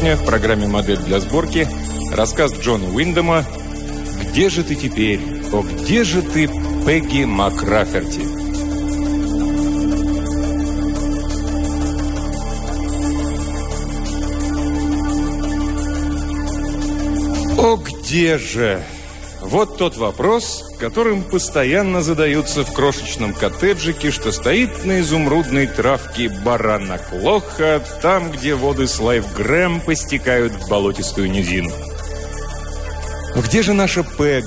Сегодня в программе «Модель для сборки» рассказ Джона Уиндома «Где же ты теперь? О, где же ты, Пегги Макраферти?» О, где же? Вот тот вопрос, которым постоянно задаются в крошечном коттеджике, что стоит на изумрудной травке Баранаклоха, там, где воды Слайв Грэм постекают в болотистую низину. Где же наша Пэг?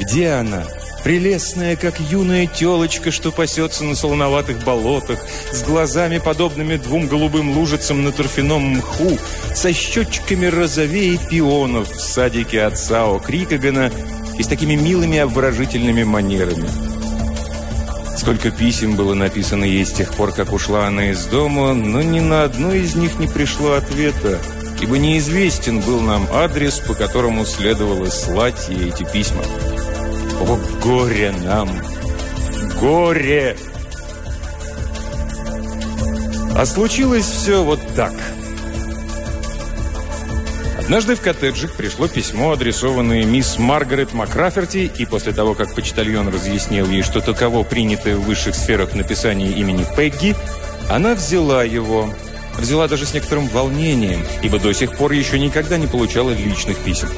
Где она? Прелестная, как юная телочка, что пасется на солоноватых болотах, с глазами, подобными двум голубым лужицам на торфяном мху, со щечками розовее пионов в садике отца О'Крикагана и с такими милыми обворожительными манерами. Сколько писем было написано ей с тех пор, как ушла она из дома, но ни на одно из них не пришло ответа, ибо неизвестен был нам адрес, по которому следовало слать ей эти письма. О, горе нам! Горе! А случилось все вот так. Однажды в коттеджик пришло письмо, адресованное мисс Маргарет Макраферти, и после того, как почтальон разъяснил ей, что таково принятое в высших сферах написание имени Пегги, она взяла его. Взяла даже с некоторым волнением, ибо до сих пор еще никогда не получала личных писем.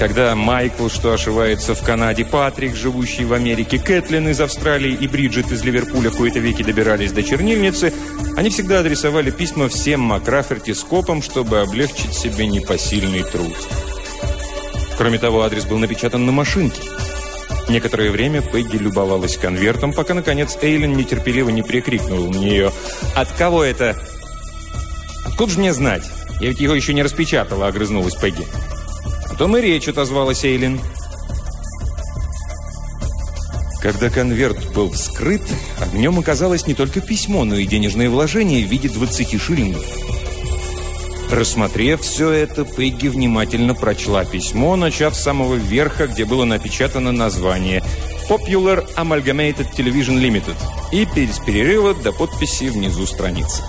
Когда Майкл, что ошивается в Канаде, Патрик, живущий в Америке, Кэтлин из Австралии и Бриджит из Ливерпуля в кои-то веки добирались до чернильницы, они всегда адресовали письма всем Макраферти скопом, чтобы облегчить себе непосильный труд. Кроме того, адрес был напечатан на машинке. Некоторое время Пегги любовалась конвертом, пока, наконец, Эйлин нетерпеливо не прикрикнул на нее. «От кого это?» «Откуда же мне знать? Я ведь его еще не распечатала», — огрызнулась Пегги том и речь отозвалась Эйлин. Когда конверт был вскрыт, в нем оказалось не только письмо, но и денежное вложение в виде 20 шиллингов. Рассмотрев все это, Пегги внимательно прочла письмо, начав с самого верха, где было напечатано название «Popular Amalgamated Television Limited» и без перерыва до подписи внизу страницы.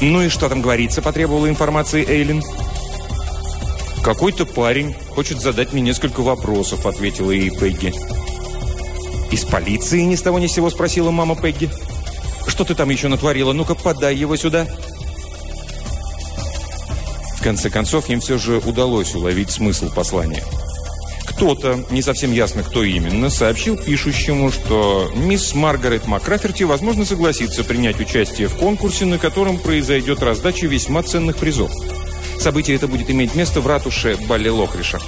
«Ну и что там говорится?» – потребовала информации Эйлин. «Какой-то парень хочет задать мне несколько вопросов», — ответила ей Пегги. «Из полиции ни с того ни сего?» — спросила мама Пегги. «Что ты там еще натворила? Ну-ка, подай его сюда». В конце концов, им все же удалось уловить смысл послания. Кто-то, не совсем ясно кто именно, сообщил пишущему, что мисс Маргарет Макраферти, возможно, согласится принять участие в конкурсе, на котором произойдет раздача весьма ценных призов. Событие это будет иметь место в ратуше Балли-Локриша.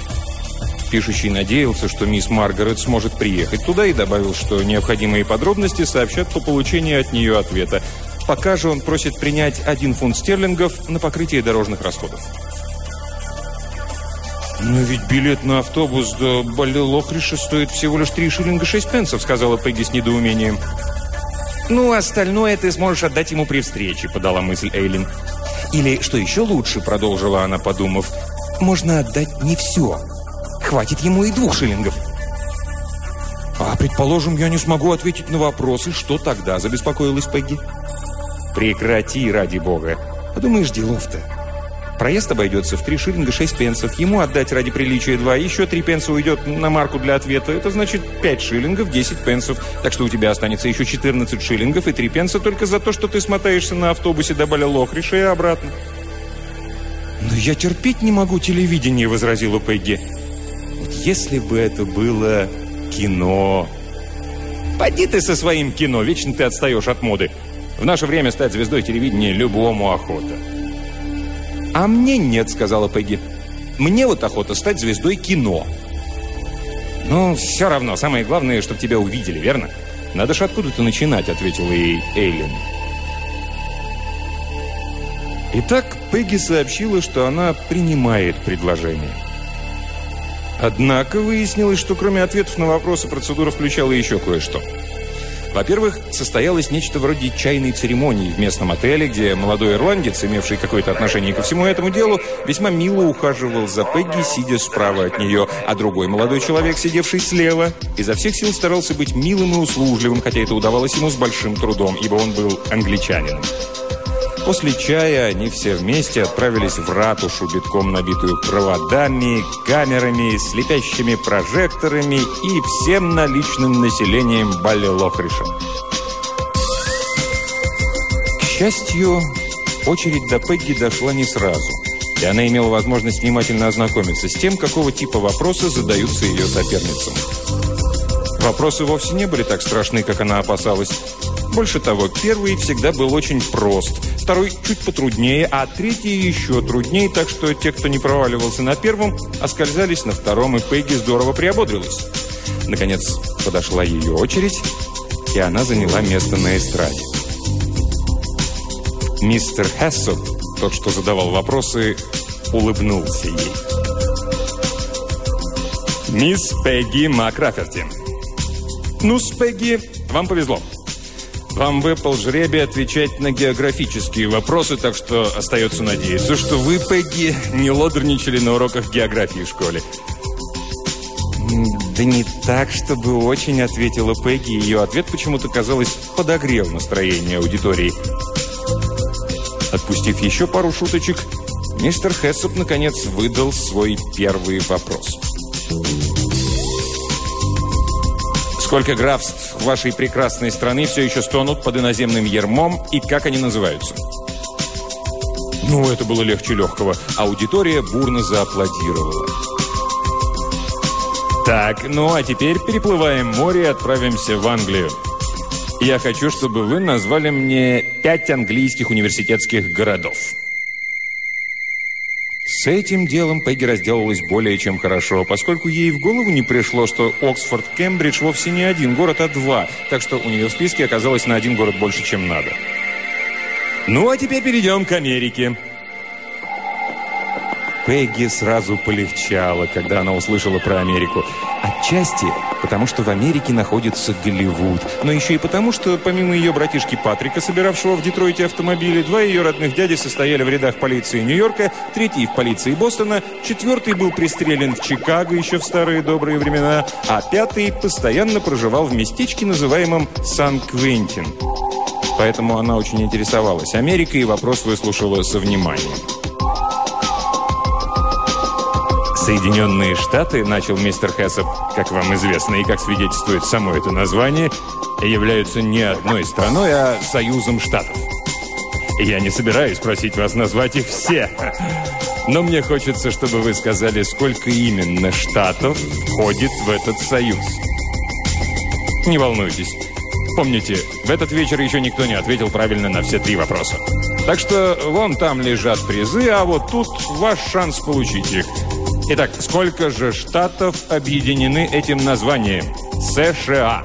Пишущий надеялся, что мисс Маргарет сможет приехать туда и добавил, что необходимые подробности сообщат по получении от нее ответа. Пока же он просит принять один фунт стерлингов на покрытие дорожных расходов. «Но ведь билет на автобус до Балли-Локриша стоит всего лишь 3 шиллинга 6 пенсов», сказала Пегги с недоумением. «Ну, остальное ты сможешь отдать ему при встрече», подала мысль Эйлин. Или, что еще лучше, продолжила она, подумав, можно отдать не все. Хватит ему и двух шиллингов. «А, предположим, я не смогу ответить на вопросы. Что тогда?» – забеспокоилась Пегги. «Прекрати, ради бога. Подумаешь, делов-то. Проезд обойдется в 3 шиллинга 6 пенсов. Ему отдать ради приличия 2. Еще 3 пенса уйдет на марку для ответа. Это значит 5 шиллингов 10 пенсов. Так что у тебя останется еще 14 шиллингов и 3 пенса только за то, что ты смотаешься на автобусе до Баля-Лохриша и обратно. «Но я терпеть не могу телевидение», — возразила Пегги. «Вот если бы это было кино...» «Поди ты со своим кино, вечно ты отстаешь от моды. В наше время стать звездой телевидения любому охота». «А мне нет», — сказала Пегги. «Мне вот охота стать звездой кино». «Ну, все равно. Самое главное, чтобы тебя увидели, верно?» «Надо же откуда-то начинать», — ответила ей Эйлин. Итак, Пегги сообщила, что она принимает предложение. Однако выяснилось, что кроме ответов на вопросы процедура включала еще кое-что. Во-первых, состоялось нечто вроде чайной церемонии в местном отеле, где молодой ирландец, имевший какое-то отношение ко всему этому делу, весьма мило ухаживал за Пегги, сидя справа от нее, а другой молодой человек, сидевший слева, изо всех сил старался быть милым и услужливым, хотя это удавалось ему с большим трудом, ибо он был англичанином. После чая они все вместе отправились в ратушу, битком набитую проводами, камерами, слепящими прожекторами и всем наличным населением Балли Лохриша. К счастью, очередь до Пегги дошла не сразу, и она имела возможность внимательно ознакомиться с тем, какого типа вопросы задаются ее соперницам. Вопросы вовсе не были так страшны, как она опасалась. Больше того, первый всегда был очень прост, второй чуть потруднее, а третий еще труднее, так что те, кто не проваливался на первом, оскользались на втором, и Пегги здорово приободрилась. Наконец, подошла ее очередь, и она заняла место на эстраде. Мистер Хессоп, тот, что задавал вопросы, улыбнулся ей. «Мисс Пегги Макраферти». «Ну, с Пегги, вам повезло. Вам выпал жребий отвечать на географические вопросы, так что остается надеяться, что вы, Пегги, не лодерничали на уроках географии в школе. «Да не так, чтобы очень», — ответила Пегги. Ее ответ почему-то, казалось, подогрел настроение аудитории. Отпустив еще пару шуточек, мистер Хессоп, наконец, выдал свой первый вопрос. Сколько графств вашей прекрасной страны все еще стонут под иноземным ермом и как они называются? Ну, это было легче легкого. Аудитория бурно зааплодировала. Так, ну а теперь переплываем море и отправимся в Англию. Я хочу, чтобы вы назвали мне пять английских университетских городов. С этим делом Пегги разделалась более чем хорошо, поскольку ей в голову не пришло, что Оксфорд-Кембридж вовсе не один город, а два, так что у нее в списке оказалось на один город больше, чем надо. Ну, а теперь перейдем к Америке. Пегги сразу полегчало, когда она услышала про Америку. Отчасти потому, что в Америке находится Голливуд, но еще и потому, что помимо ее братишки Патрика, собиравшего в Детройте автомобили, два ее родных дяди состояли в рядах полиции Нью-Йорка, третий в полиции Бостона, четвертый был пристрелен в Чикаго еще в старые добрые времена, а пятый постоянно проживал в местечке, называемом Сан-Квентин. Поэтому она очень интересовалась Америкой и вопрос выслушала со вниманием. Соединенные Штаты, начал мистер Хессоп, как вам известно и как свидетельствует само это название, являются не одной страной, а союзом штатов. Я не собираюсь просить вас назвать их все, но мне хочется, чтобы вы сказали, сколько именно штатов входит в этот союз. Не волнуйтесь. Помните, в этот вечер еще никто не ответил правильно на все три вопроса. Так что вон там лежат призы, а вот тут ваш шанс получить их. Итак, сколько же штатов объединены этим названием? США.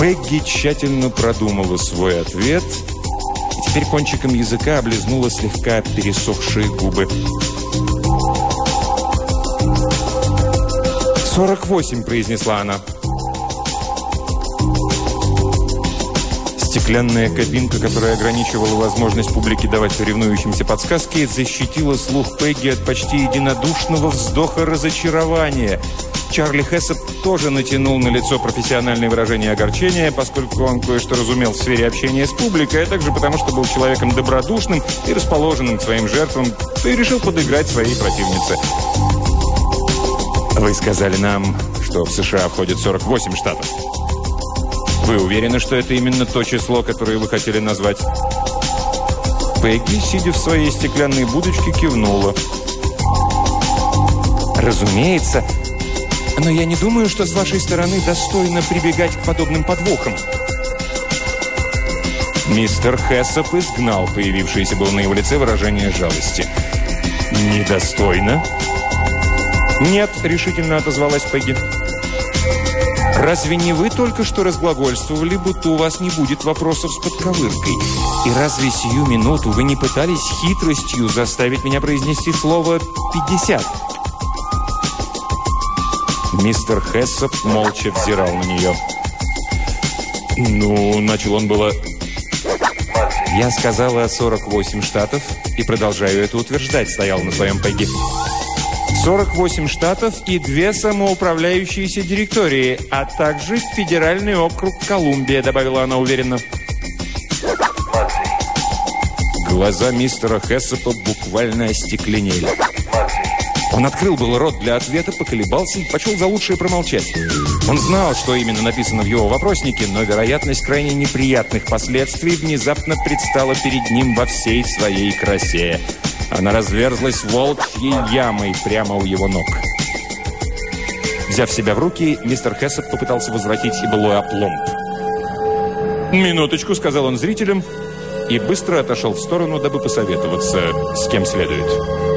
Пегги тщательно продумала свой ответ и теперь кончиком языка облизнула слегка пересохшие губы. «Сорок восемь», — произнесла она. Стеклянная кабинка, которая ограничивала возможность публики давать соревнующимся подсказки, защитила слух Пегги от почти единодушного вздоха разочарования. Чарли Хессеп тоже натянул на лицо профессиональное выражение огорчения, поскольку он кое-что разумел в сфере общения с публикой, а также потому, что был человеком добродушным и расположенным к своим жертвам, и решил подыграть своей противнице. «Вы сказали нам, что в США входит 48 штатов». Вы уверены, что это именно то число, которое вы хотели назвать? Пегги, сидя в своей стеклянной будочке, кивнула. Разумеется. Но я не думаю, что с вашей стороны достойно прибегать к подобным подвохам. Мистер Хессоп изгнал появившееся было на его лице выражение жалости. «Недостойно?» «Нет», — решительно отозвалась Пегги. Разве не вы только что разглагольствовали, будто у вас не будет вопросов с подковыркой? И разве сию минуту вы не пытались хитростью заставить меня произнести слово «пятьдесят»? Мистер Хессоп молча взирал на нее. «Ну, начал он было...» «Я сказала 48 штатов и продолжаю это утверждать», стоял на своем Пегги. 48 штатов и две самоуправляющиеся директории, а также федеральный округ Колумбия, добавила она уверенно. Глаза мистера Хессепа буквально остекленели. Он открыл был рот для ответа, поколебался и почел за лучшее промолчать. Он знал, что именно написано в его вопроснике, но вероятность крайне неприятных последствий внезапно предстала перед ним во всей своей красе. Она разверзлась волчьей ямой прямо у его ног. Взяв себя в руки, мистер Хессет попытался возвратить и былой опломб. «Минуточку», — сказал он зрителям, и быстро отошел в сторону, дабы посоветоваться, с кем следует.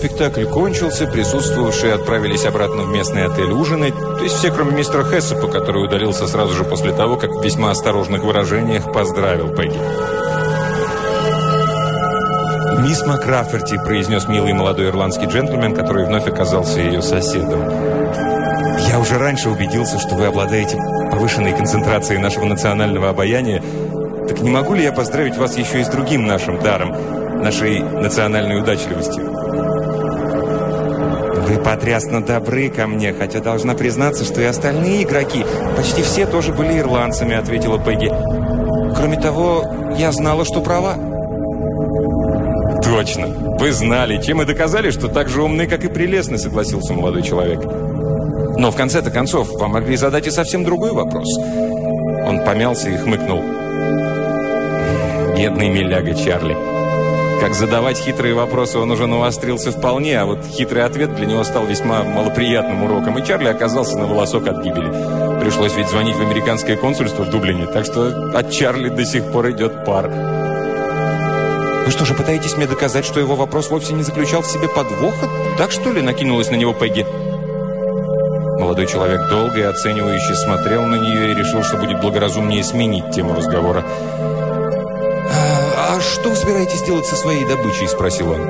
Спектакль кончился, присутствовавшие отправились обратно в местный отель ужинать, то есть все, кроме мистера Хессепа, который удалился сразу же после того, как в весьма осторожных выражениях поздравил Пегги. «Мисс Макраферти», – произнес милый молодой ирландский джентльмен, который вновь оказался ее соседом. «Я уже раньше убедился, что вы обладаете повышенной концентрацией нашего национального обаяния. Так не могу ли я поздравить вас еще и с другим нашим даром, нашей национальной удачливостью?» «Вы потрясно добры ко мне, хотя должна признаться, что и остальные игроки, почти все тоже были ирландцами», — ответила Пегги. «Кроме того, я знала, что права». «Точно. Вы знали, чем и доказали, что так же умны, как и прелестны», — согласился молодой человек. «Но в конце-то концов, вам могли задать и совсем другой вопрос». Он помялся и хмыкнул. «Бедный миляга Чарли». Как задавать хитрые вопросы он уже навострился вполне, а вот хитрый ответ для него стал весьма малоприятным уроком, и Чарли оказался на волосок от гибели. Пришлось ведь звонить в американское консульство в Дублине, так что от Чарли до сих пор идет пар. «Вы что же, пытаетесь мне доказать, что его вопрос вовсе не заключал в себе подвоха? Так что ли?» – накинулась на него Пегги. Молодой человек долго и оценивающе смотрел на нее и решил, что будет благоразумнее сменить тему разговора. «А что вы собираетесь делать со своей добычей?» – спросил он.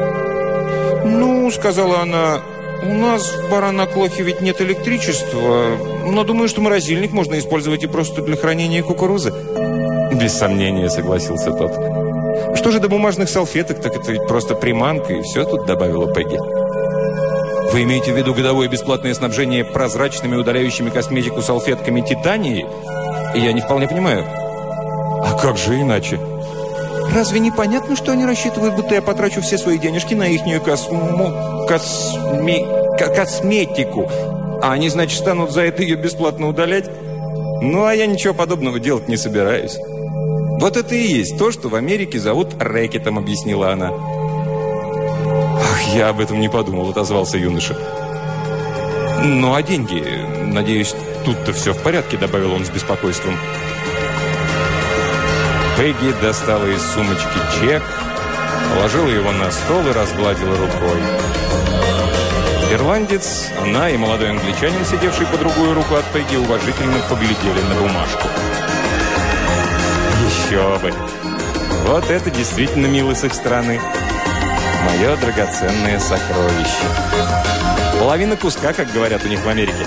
«Ну, – сказала она, – у нас в Баранаклохе ведь нет электричества, но думаю, что морозильник можно использовать и просто для хранения кукурузы». «Без сомнения», – согласился тот. «Что же до бумажных салфеток, так это ведь просто приманка, и все тут», – добавила Пегги. «Вы имеете в виду годовое бесплатное снабжение прозрачными удаляющими косметику салфетками Титании? Я не вполне понимаю». «А как же иначе?» Разве не понятно, что они рассчитывают, будто я потрачу все свои денежки на ихнюю космо... косме... косметику? А они, значит, станут за это ее бесплатно удалять? Ну, а я ничего подобного делать не собираюсь. Вот это и есть то, что в Америке зовут рэкетом, объяснила она. Ах, я об этом не подумал, отозвался юноша. Ну, а деньги? Надеюсь, тут-то все в порядке, добавил он с беспокойством. Пегги достала из сумочки чек, положила его на стол и разгладила рукой. Ирландец, она и молодой англичанин, сидевший по другую руку от Пегги, уважительно поглядели на бумажку. Еще бы! Вот это действительно мило с их стороны. Мое драгоценное сокровище. Половина куска, как говорят у них в Америке.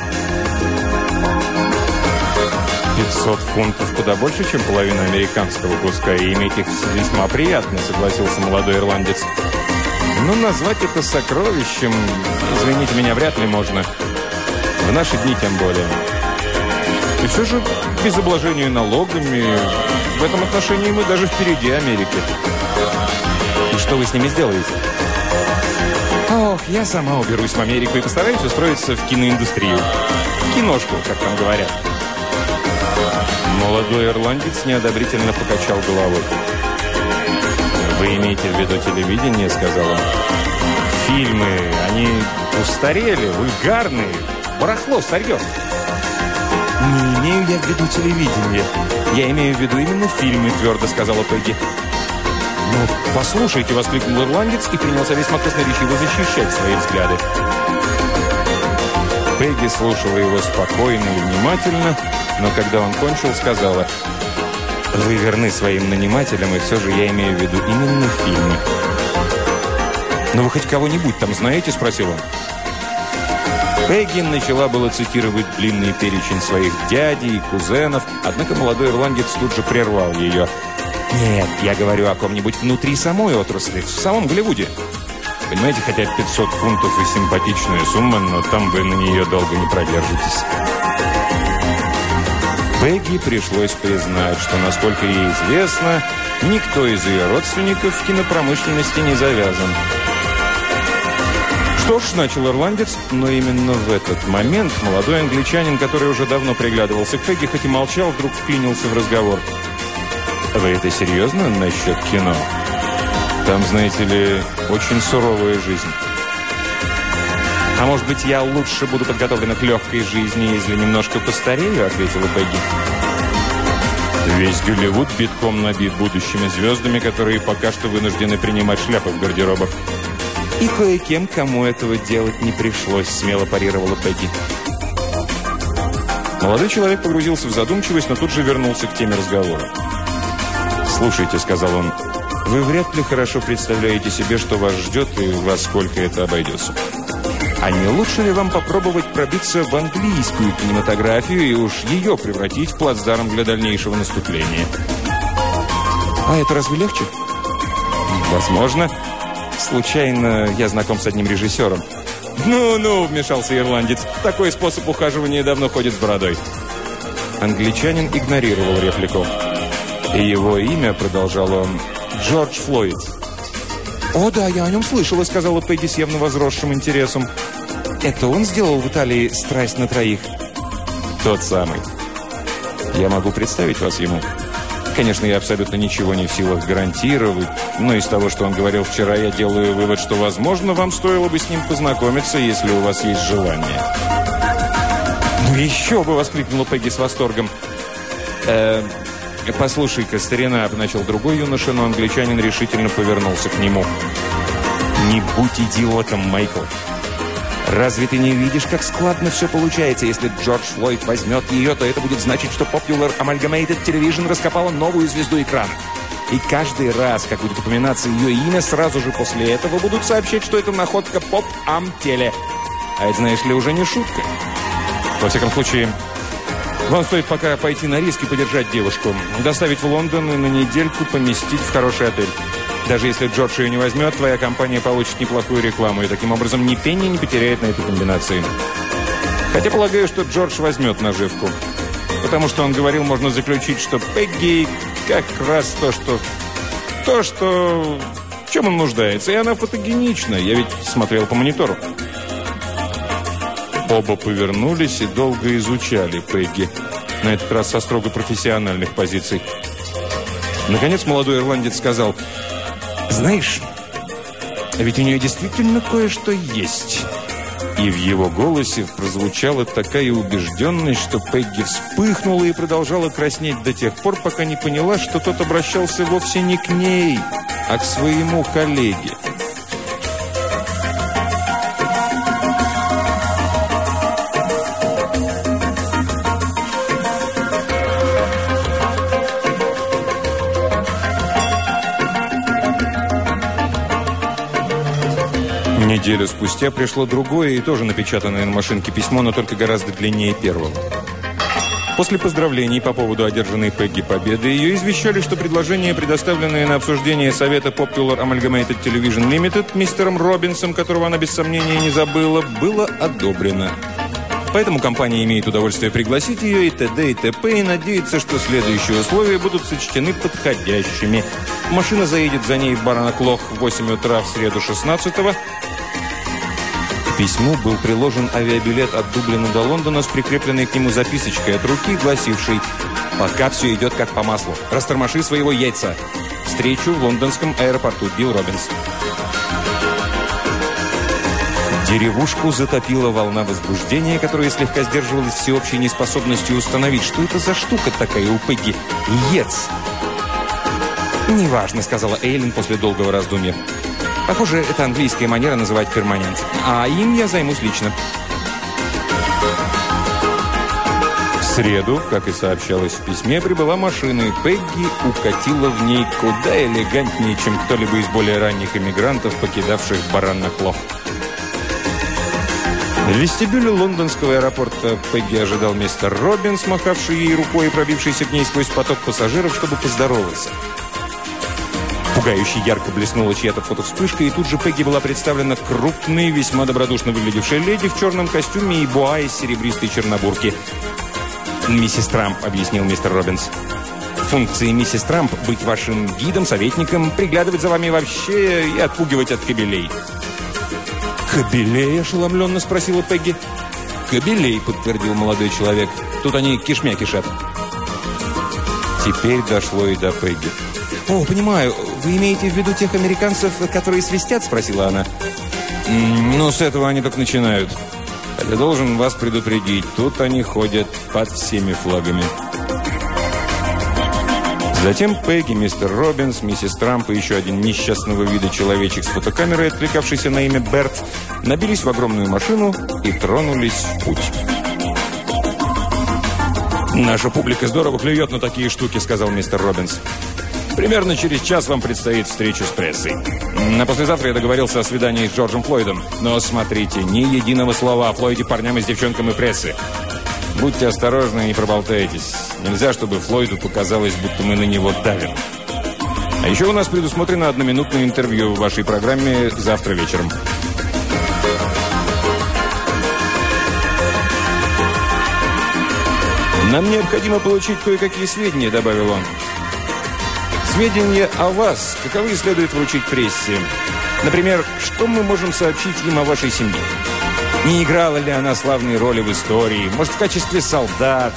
500 фунтов куда больше, чем половина американского куска, и иметь их весьма приятно, согласился молодой ирландец. Но назвать это сокровищем, извините меня, вряд ли можно. В наши дни тем более. И все же, без обложения налогами, в этом отношении мы даже впереди Америки. И что вы с ними сделаете? Ох, я сама уберусь в Америку и постараюсь устроиться в киноиндустрию. киношку, как там говорят. Молодой ирландец неодобрительно покачал головой. «Вы имеете в виду телевидение?» – сказал он. «Фильмы, они устарели, вульгарные, барахло, старье». «Не имею я в виду телевидение. Я имею в виду именно фильмы», – твердо сказала Пегги. «Ну, послушайте», – воскликнул ирландец и принялся весьма красноречиво защищать свои взгляды. Пегги слушала его спокойно и внимательно, но когда он кончил, сказала, «Вы верны своим нанимателям, и все же я имею в виду именно фильмы». «Но вы хоть кого-нибудь там знаете?» – спросил он. Пегги начала было цитировать длинный перечень своих дядей и кузенов, однако молодой ирландец тут же прервал ее. «Нет, я говорю о ком-нибудь внутри самой отрасли, в самом Голливуде. Понимаете, хотя 500 фунтов и симпатичная сумма, но там вы на нее долго не продержитесь». Пегги пришлось признать, что, насколько ей известно, никто из ее родственников в кинопромышленности не завязан. «Что ж», — начал ирландец, но именно в этот момент молодой англичанин, который уже давно приглядывался к Пегги, хоть и молчал, вдруг вклинился в разговор. «Вы это серьезно насчет кино? Там, знаете ли, очень суровая жизнь». «А может быть, я лучше буду подготовлена к легкой жизни, если немножко постарею?» — ответила Пегги. Весь Голливуд битком набит будущими звездами, которые пока что вынуждены принимать шляпы в гардеробах. «И кое-кем, кому этого делать не пришлось», – смело парировала Пегги. Молодой человек погрузился в задумчивость, но тут же вернулся к теме разговора. «Слушайте», – сказал он, – «вы вряд ли хорошо представляете себе, что вас ждет и во сколько это обойдется. А не лучше ли вам попробовать пробиться в английскую кинематографию и уж ее превратить в плацдарм для дальнейшего наступления?» «А это разве легче?» «Возможно». Случайно я знаком с одним режиссером. «Ну-ну», — вмешался ирландец, — «такой способ ухаживания давно ходит с бородой». Англичанин игнорировал реплику. И его имя, продолжал он, Джордж Флойд. «О, да, я о нем слышала», — сказала Пегги с явно возросшим интересом. «Это он сделал в Италии «Страсть на троих»?» «Тот самый. Я могу представить вас ему». Конечно, я абсолютно ничего не в силах гарантировать, но из того, что он говорил вчера, я делаю вывод, что, возможно, вам стоило бы с ним познакомиться, если у вас есть желание. «Ну еще бы!» – воскликнула Пегги с восторгом. «Э, «Послушай-ка, старина», – начал другой юноша, но англичанин решительно повернулся к нему. «Не будь идиотом, Майкл. Разве ты не видишь, как складно все получается? Если Джордж Флойд возьмет ее, то это будет значить, что Popular Amalgamated Television раскопала новую звезду экрана. И каждый раз, как будет упоминаться ее имя, сразу же после этого будут сообщать, что это находка поп-ам-теле. А это, знаешь ли, уже не шутка. Во всяком случае, вам стоит пока пойти на риск и подержать девушку. Доставить в Лондон и на недельку поместить в хороший отель. Даже если Джордж ее не возьмет, твоя компания получит неплохую рекламу и таким образом ни пенни не потеряет на этой комбинации. Хотя полагаю, что Джордж возьмет наживку. Потому что он говорил, можно заключить, что Пегги как раз то, что... То, что... В чем он нуждается. И она фотогенична. Я ведь смотрел по монитору. Оба повернулись и долго изучали Пегги. На этот раз со строго профессиональных позиций. Наконец молодой ирландец сказал... Знаешь, ведь у нее действительно кое-что есть. И в его голосе прозвучала такая убежденность, что Пегги вспыхнула и продолжала краснеть до тех пор, пока не поняла, что тот обращался вовсе не к ней, а к своему коллеге. Неделю спустя пришло другое и тоже напечатанное на машинке письмо, но только гораздо длиннее первого. После поздравлений по поводу одержанной Пегги победы ее извещали, что предложение, предоставленное на обсуждение Совета Popular Amalgamated Television Limited мистером Робинсом, которого она без сомнения не забыла, было одобрено. Поэтому компания имеет удовольствие пригласить ее и т.д. и т.п. и надеется, что следующие условия будут сочтены подходящими. Машина заедет за ней в Баранаклох в 8 утра в среду 16 -го. Письму был приложен авиабилет от Дублина до Лондона с прикрепленной к нему записочкой от руки, гласившей «Пока все идет как по маслу. Растормоши своего яйца. Встречу в лондонском аэропорту. Билл Робинс». Деревушку затопила волна возбуждения, которая слегка сдерживалась всеобщей неспособностью установить, что это за штука такая у Пегги. Ец. «Неважно», — сказала Эйлин после долгого раздумья. Похоже, это английская манера называть перманент. А им я займусь лично. В среду, как и сообщалось в письме, прибыла машина, и Пегги укатила в ней куда элегантнее, чем кто-либо из более ранних эмигрантов, покидавших баранных лох. В вестибюле лондонского аэропорта Пегги ожидал мистер Робинс, махавший ей рукой и пробившийся к ней сквозь поток пассажиров, чтобы поздороваться. Пугающе ярко блеснула чья-то фотовспышка, и тут же Пегги была представлена крупной, весьма добродушно выглядевшей леди в черном костюме и буа из серебристой чернобурки. «Миссис Трамп», — объяснил мистер Робинс. «Функции миссис Трамп — быть вашим гидом, советником, приглядывать за вами вообще и отпугивать от кабелей». «Кобелей?» – ошеломленно спросила Пегги. «Кобелей», – подтвердил молодой человек. «Тут они кишмя кишат». Теперь дошло и до Пегги. «О, понимаю. Вы имеете в виду тех американцев, которые свистят?» – спросила она. «Ну, с этого они только начинают. Я должен вас предупредить. Тут они ходят под всеми флагами». Затем Пегги, мистер Робинс, миссис Трамп и еще один несчастного вида человечек с фотокамерой, отвлекавшийся на имя Берт, набились в огромную машину и тронулись в путь. «Наша публика здорово клюет на такие штуки», — сказал мистер Робинс. «Примерно через час вам предстоит встреча с прессой. На послезавтра я договорился о свидании с Джорджем Флойдом. Но смотрите, ни единого слова о Флойде парням и девчонкам и прессы. Будьте осторожны и не проболтайтесь. Нельзя, чтобы Флойду показалось, будто мы на него давим. А еще у нас предусмотрено одноминутное интервью в вашей программе завтра вечером. «Нам необходимо получить кое-какие сведения», — добавил он. «Сведения о вас, каковы следует вручить прессе. Например, что мы можем сообщить им о вашей семье?» Не играла ли она славные роли в истории? Может, в качестве солдат,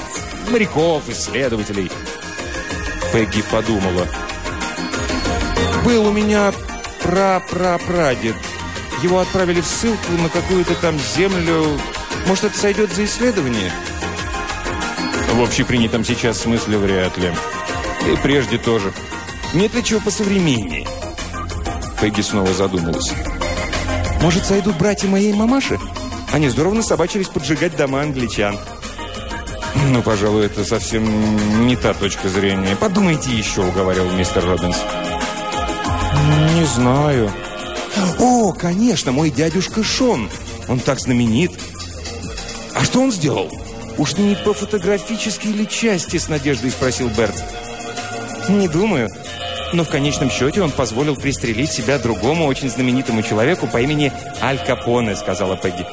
моряков, исследователей? Пегги подумала. Был у меня пра-пра-прадед. Его отправили в ссылку на какую-то там землю. Может, это сойдет за исследование? В общепринятом сейчас смысле вряд ли. И прежде тоже. Нет ли чего посовременнее? Пегги снова задумалась. Может, сойдут братья моей мамаши? Они здорово насобачились поджигать дома англичан. Ну, пожалуй, это совсем не та точка зрения. Подумайте еще, уговаривал мистер Робинс. Не знаю. О, конечно, мой дядюшка Шон. Он так знаменит. А что он сделал? Уж не по фотографической или части, с надеждой спросил Берт. Не думаю. Но в конечном счете он позволил пристрелить себя другому очень знаменитому человеку по имени Аль Капоне, сказала Пегги.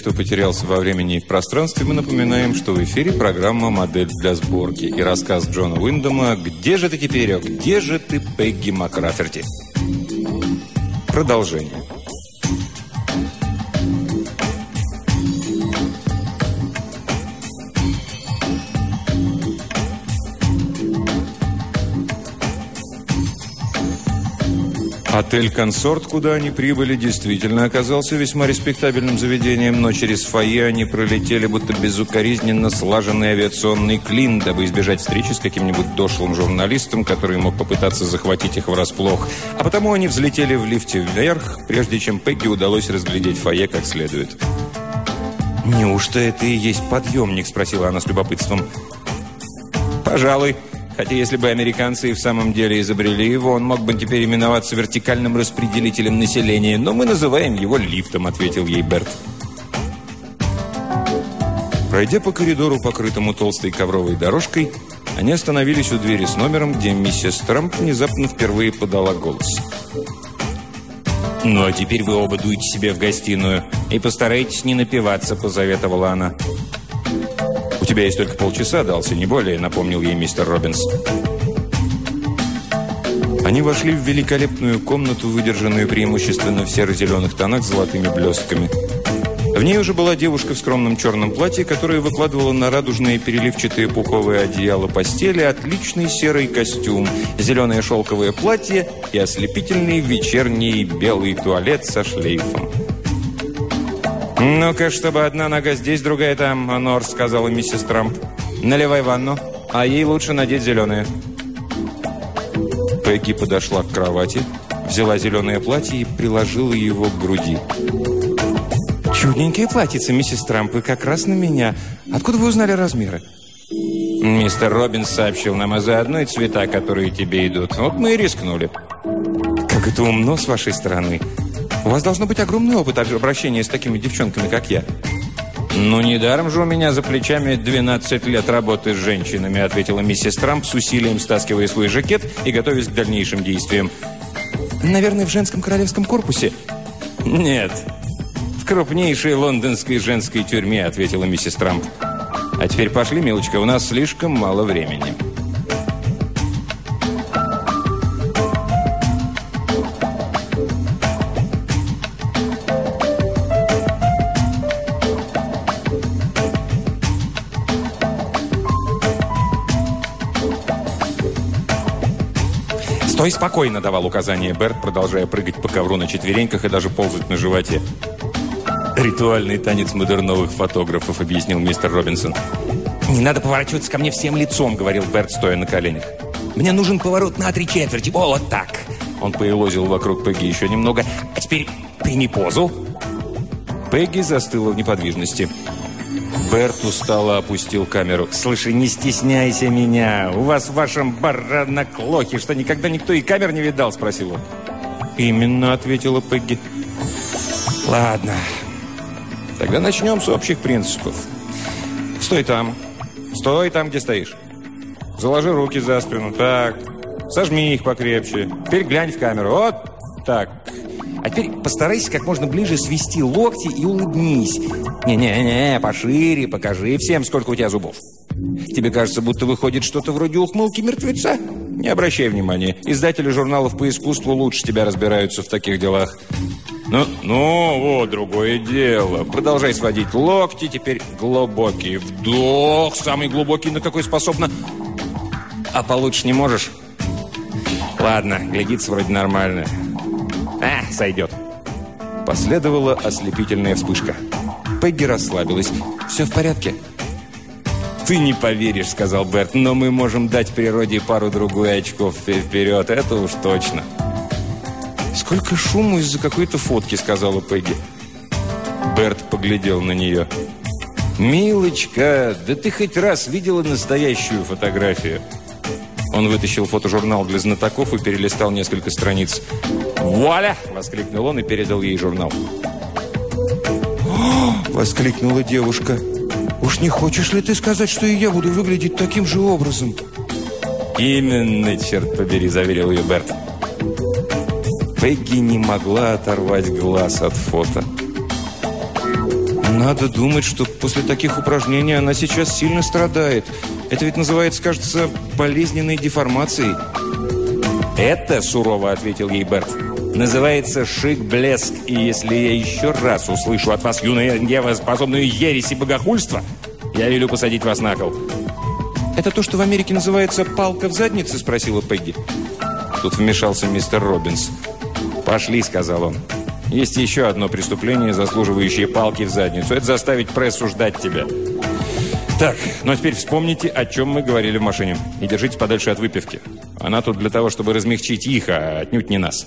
Тех, кто потерялся во времени и в пространстве, мы напоминаем, что в эфире программа «Модель для сборки» и рассказ Джона Уиндома «Где же ты теперь, а где же ты, Пегги Макраферти?» Продолжение. Отель «Консорт», куда они прибыли, действительно оказался весьма респектабельным заведением, но через фойе они пролетели будто безукоризненно слаженный авиационный клин, дабы избежать встречи с каким-нибудь дошлым журналистом, который мог попытаться захватить их врасплох. А потому они взлетели в лифте вверх, прежде чем Пегги удалось разглядеть фойе как следует. «Неужто это и есть подъемник?» – спросила она с любопытством. «Пожалуй». Хотя если бы американцы и в самом деле изобрели его, он мог бы теперь именоваться вертикальным распределителем населения, но мы называем его лифтом, ответил ей Берт. Пройдя по коридору, покрытому толстой ковровой дорожкой, они остановились у двери с номером, где миссис Трамп внезапно впервые подала голос. «Ну, а теперь вы оба дуйте себе в гостиную и постарайтесь не напиваться», – посоветовала она. «У тебя есть только полчаса, дался, не более», – напомнил ей мистер Робинс. Они вошли в великолепную комнату, выдержанную преимущественно в серо-зеленых тонах с золотыми блестками. В ней уже была девушка в скромном черном платье, которая выкладывала на радужные переливчатые пуховые одеяла постели отличный серый костюм, зеленое шелковое платье и ослепительный вечерний белый туалет со шлейфом. «Ну-ка, чтобы одна нога здесь, другая там, Анор», — сказала миссис Трамп. «Наливай ванну, а ей лучше надеть зеленое». Пегги подошла к кровати, взяла зеленое платье и приложила его к груди. «Чудненькие платьица, миссис Трамп, и как раз на меня. Откуда вы узнали размеры?» «Мистер Робинс сообщил нам, а заодно и цвета, которые тебе идут. Вот мы и рискнули». «Как это умно с вашей стороны. У вас должно быть огромный опыт обращения с такими девчонками, как я». «Ну, недаром же у меня за плечами 12 лет работы с женщинами», ответила миссис Трамп с усилием стаскивая свой жакет и готовясь к дальнейшим действиям. «Наверное, в женском королевском корпусе?» «Нет, крупнейшей лондонской женской тюрьме», ответила миссис Трамп. «А теперь пошли, милочка, у нас слишком мало времени». «Стой спокойно!» – давал указание Берт, продолжая прыгать по ковру на четвереньках и даже ползать на животе. «Ритуальный танец модерновых фотографов», — объяснил мистер Робинсон. «Не надо поворачиваться ко мне всем лицом», — говорил Берт, стоя на коленях. «Мне нужен поворот на три четверти. О, вот так!» Он поелозил вокруг Пегги еще немного. «А теперь прими позу». Пегги застыла в неподвижности. Берт устало опустил камеру. «Слушай, не стесняйся меня. У вас в вашем баранаклохе, что никогда никто и камер не видал?» – спросил он. «Именно», – ответила Пегги. «Ладно, Тогда начнем с общих принципов. Стой там. Стой там, где стоишь. Заложи руки за спину. Так. Сожми их покрепче. Теперь глянь в камеру. Вот так. А теперь постарайся как можно ближе свести локти и улыбнись. Не-не-не, пошире, покажи всем, сколько у тебя зубов. Тебе кажется, будто выходит что-то вроде ухмылки мертвеца? Не обращай внимания. Издатели журналов по искусству лучше тебя разбираются в таких делах. Ну, ну, вот другое дело. Продолжай сводить локти, теперь глубокий вдох, самый глубокий, на какой способна. А получше не можешь? Ладно, глядится вроде нормально. Сойдет. Последовала ослепительная вспышка. Пегги расслабилась. «Все в порядке?» «Ты не поверишь», — сказал Берт, «но мы можем дать природе пару-другую очков вперед, это уж точно». «Сколько шуму из-за какой-то фотки», — сказала Пегги. Берт поглядел на нее. «Милочка, да ты хоть раз видела настоящую фотографию?» Он вытащил фотожурнал для знатоков и перелистал несколько страниц. «Вуаля!» – воскликнул он и передал ей журнал. «О!» – воскликнула девушка. «Уж не хочешь ли ты сказать, что и я буду выглядеть таким же образом?» «Именно, черт побери», – заверил ее Берт. Пегги не могла оторвать глаз от фото. Надо думать, что после таких упражнений она сейчас сильно страдает. Это ведь называется, кажется, болезненной деформацией. «Это, — сурово ответил ей Берт, — называется шик-блеск. И если я еще раз услышу от вас, юная дева, способную ересь и богохульство, я велю посадить вас на кол». «Это то, что в Америке называется палка в заднице?» – спросила Пегги. Тут вмешался мистер Робинс. «Пошли», — сказал он. «Есть еще одно преступление, заслуживающее палки в задницу. Это заставить прессу ждать тебя». Так, ну а теперь вспомните, о чем мы говорили в машине. И держитесь подальше от выпивки. Она тут для того, чтобы размягчить их, а отнюдь не нас.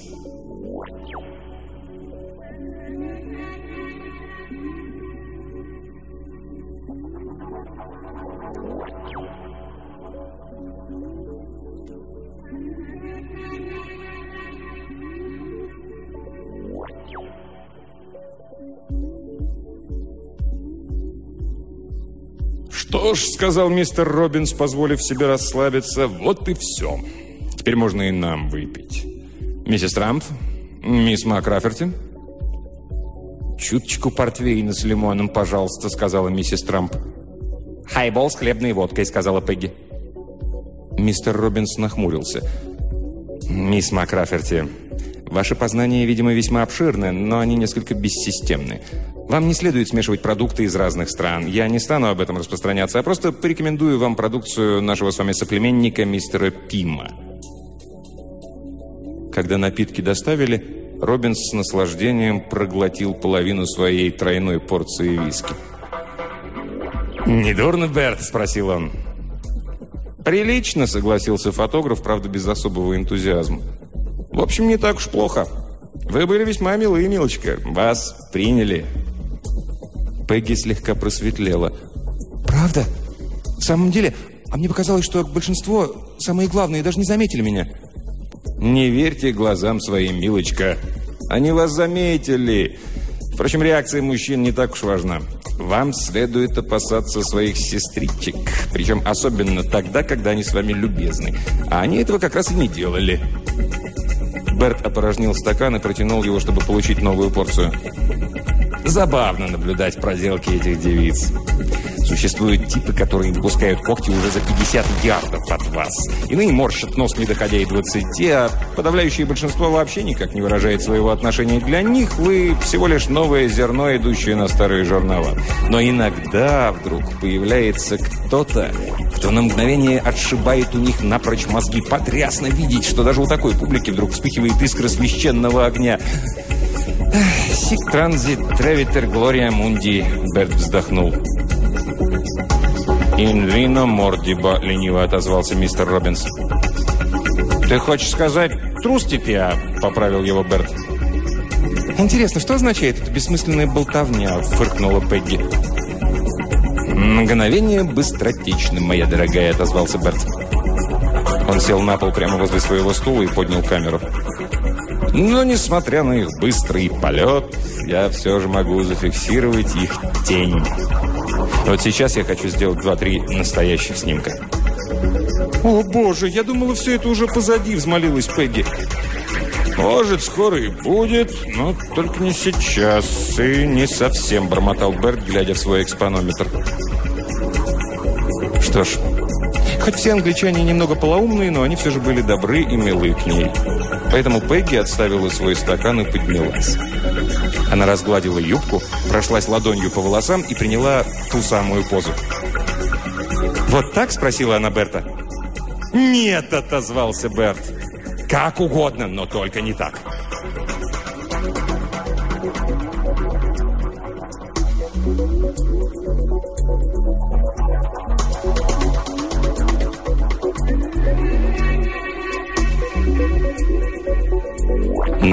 «Что ж», — сказал мистер Робинс, позволив себе расслабиться, — «вот и все. Теперь можно и нам выпить. Миссис Трамп, «Мисс Макраферти?» «Чуточку портвейна с лимоном, пожалуйста», — сказала миссис Трамп. «Хайбол с хлебной водкой», — сказала Пегги. Мистер Робинс нахмурился. «Мисс Макраферти, ваши познания, видимо, весьма обширны, но они несколько бессистемны. Вам не следует смешивать продукты из разных стран. Я не стану об этом распространяться, а просто порекомендую вам продукцию нашего с вами соплеменника мистера Пима». Когда напитки доставили, Робинс с наслаждением проглотил половину своей тройной порции виски. «Недурно, Берт?» – спросил он. «Прилично», – согласился фотограф, правда, без особого энтузиазма. «В общем, не так уж плохо. Вы были весьма милые, милочка. Вас приняли». Пегги слегка просветлела. «Правда? В самом деле? А мне показалось, что большинство, самые главные, даже не заметили меня». «Не верьте глазам своим, милочка. Они вас заметили. Впрочем, реакция мужчин не так уж важна. Вам следует опасаться своих сестричек. Причем особенно тогда, когда они с вами любезны. А они этого как раз и не делали». Берт опорожнил стакан и протянул его, чтобы получить новую порцию. Забавно наблюдать проделки этих девиц. Существуют типы, которые выпускают когти уже за 50 ярдов от вас. Иные морщат нос, не доходя и 20, а подавляющее большинство вообще никак не выражает своего отношения. Для них вы всего лишь новое зерно, идущее на старые жернова. Но иногда вдруг появляется кто-то, кто на мгновение отшибает у них напрочь мозги. Потрясно видеть, что даже у такой публики вдруг вспыхивает искра священного огня. «Сик транзит тревитер глория мунди», — Берт вздохнул. «Ин вино мордиба», — лениво отозвался мистер Робинс. «Ты хочешь сказать трустипия?» — поправил его Берт. «Интересно, что означает эта бессмысленная болтовня?» — фыркнула Пегги. «Мгновение быстротечно, моя дорогая», — отозвался Берт. Он сел на пол прямо возле своего стула и поднял камеру. Но, несмотря на их быстрый полет, я все же могу зафиксировать их тень. Вот сейчас я хочу сделать два-три настоящих снимка. «О, боже, я думала, все это уже позади», — взмолилась Пегги. «Может, скоро и будет, но только не сейчас. И не совсем», — бормотал Берт, глядя в свой экспонометр. Что ж, хоть все англичане немного полоумные, но они все же были добры и милы к ней. Поэтому Пегги отставила свой стакан и поднялась. Она разгладила юбку, прошлась ладонью по волосам и приняла ту самую позу. «Вот так?» – спросила она Берта. «Нет!» – отозвался Берт. «Как угодно, но только не так!»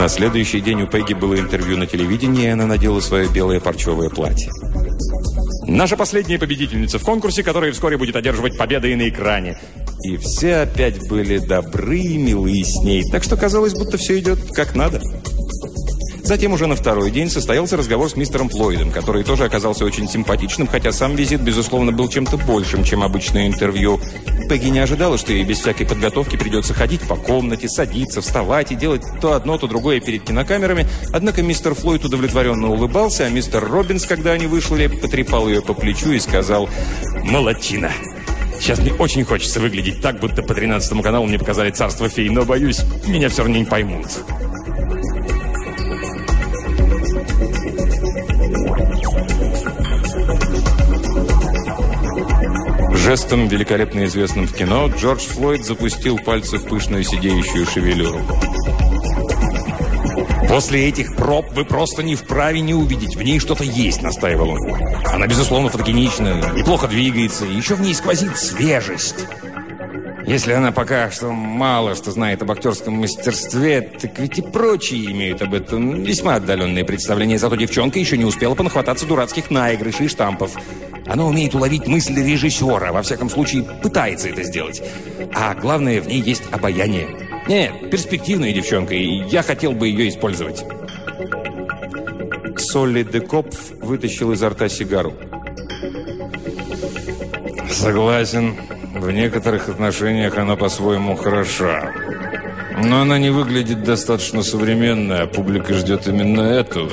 На следующий день у Пегги было интервью на телевидении, и она надела свое белое парчевое платье. Наша последняя победительница в конкурсе, которая вскоре будет одерживать победы и на экране. И все опять были добры и милы с ней, так что казалось, будто все идет как надо. Затем уже на второй день состоялся разговор с мистером Флойдом, который тоже оказался очень симпатичным, хотя сам визит, безусловно, был чем-то большим, чем обычное интервью. Пегги не ожидала, что ей без всякой подготовки придется ходить по комнате, садиться, вставать и делать то одно, то другое перед кинокамерами. Однако мистер Флойд удовлетворенно улыбался, а мистер Робинс, когда они вышли, потрепал ее по плечу и сказал «Молодчина!» Сейчас мне очень хочется выглядеть так, будто по 13 каналу мне показали «Царство фей», но, боюсь, меня все равно не поймут. Жестом, великолепно известным в кино, Джордж Флойд запустил пальцы в пышную сидеющую шевелюру. «После этих проб вы просто не вправе не увидеть. В ней что-то есть», — настаивал он. «Она, безусловно, фотогенична, неплохо двигается, еще в ней сквозит свежесть». Если она пока что мало что знает об актерском мастерстве, так ведь и прочие имеют об этом весьма отдаленные представления. Зато девчонка еще не успела понахвататься дурацких наигрышей и штампов. Она умеет уловить мысль режиссера, во всяком случае пытается это сделать. А главное, в ней есть обаяние. Нет, перспективная девчонка, и я хотел бы ее использовать. Солли де Копф вытащил изо рта сигару. Согласен. В некоторых отношениях она по-своему хороша. Но она не выглядит достаточно современной, а публика ждет именно этого.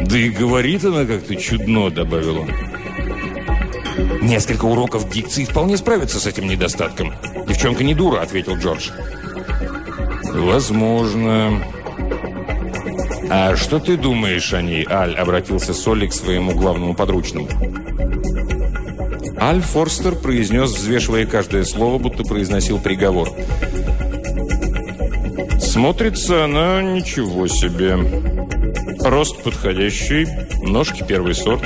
Да и говорит она как-то чудно, добавил он. Несколько уроков дикции вполне справятся с этим недостатком. Девчонка не дура, ответил Джордж. Возможно. «А что ты думаешь о ней?» Аль обратился Солли к своему главному подручному. Аль Форстер произнес, взвешивая каждое слово, будто произносил приговор. Смотрится она ничего себе. Рост подходящий, ножки первый сорт.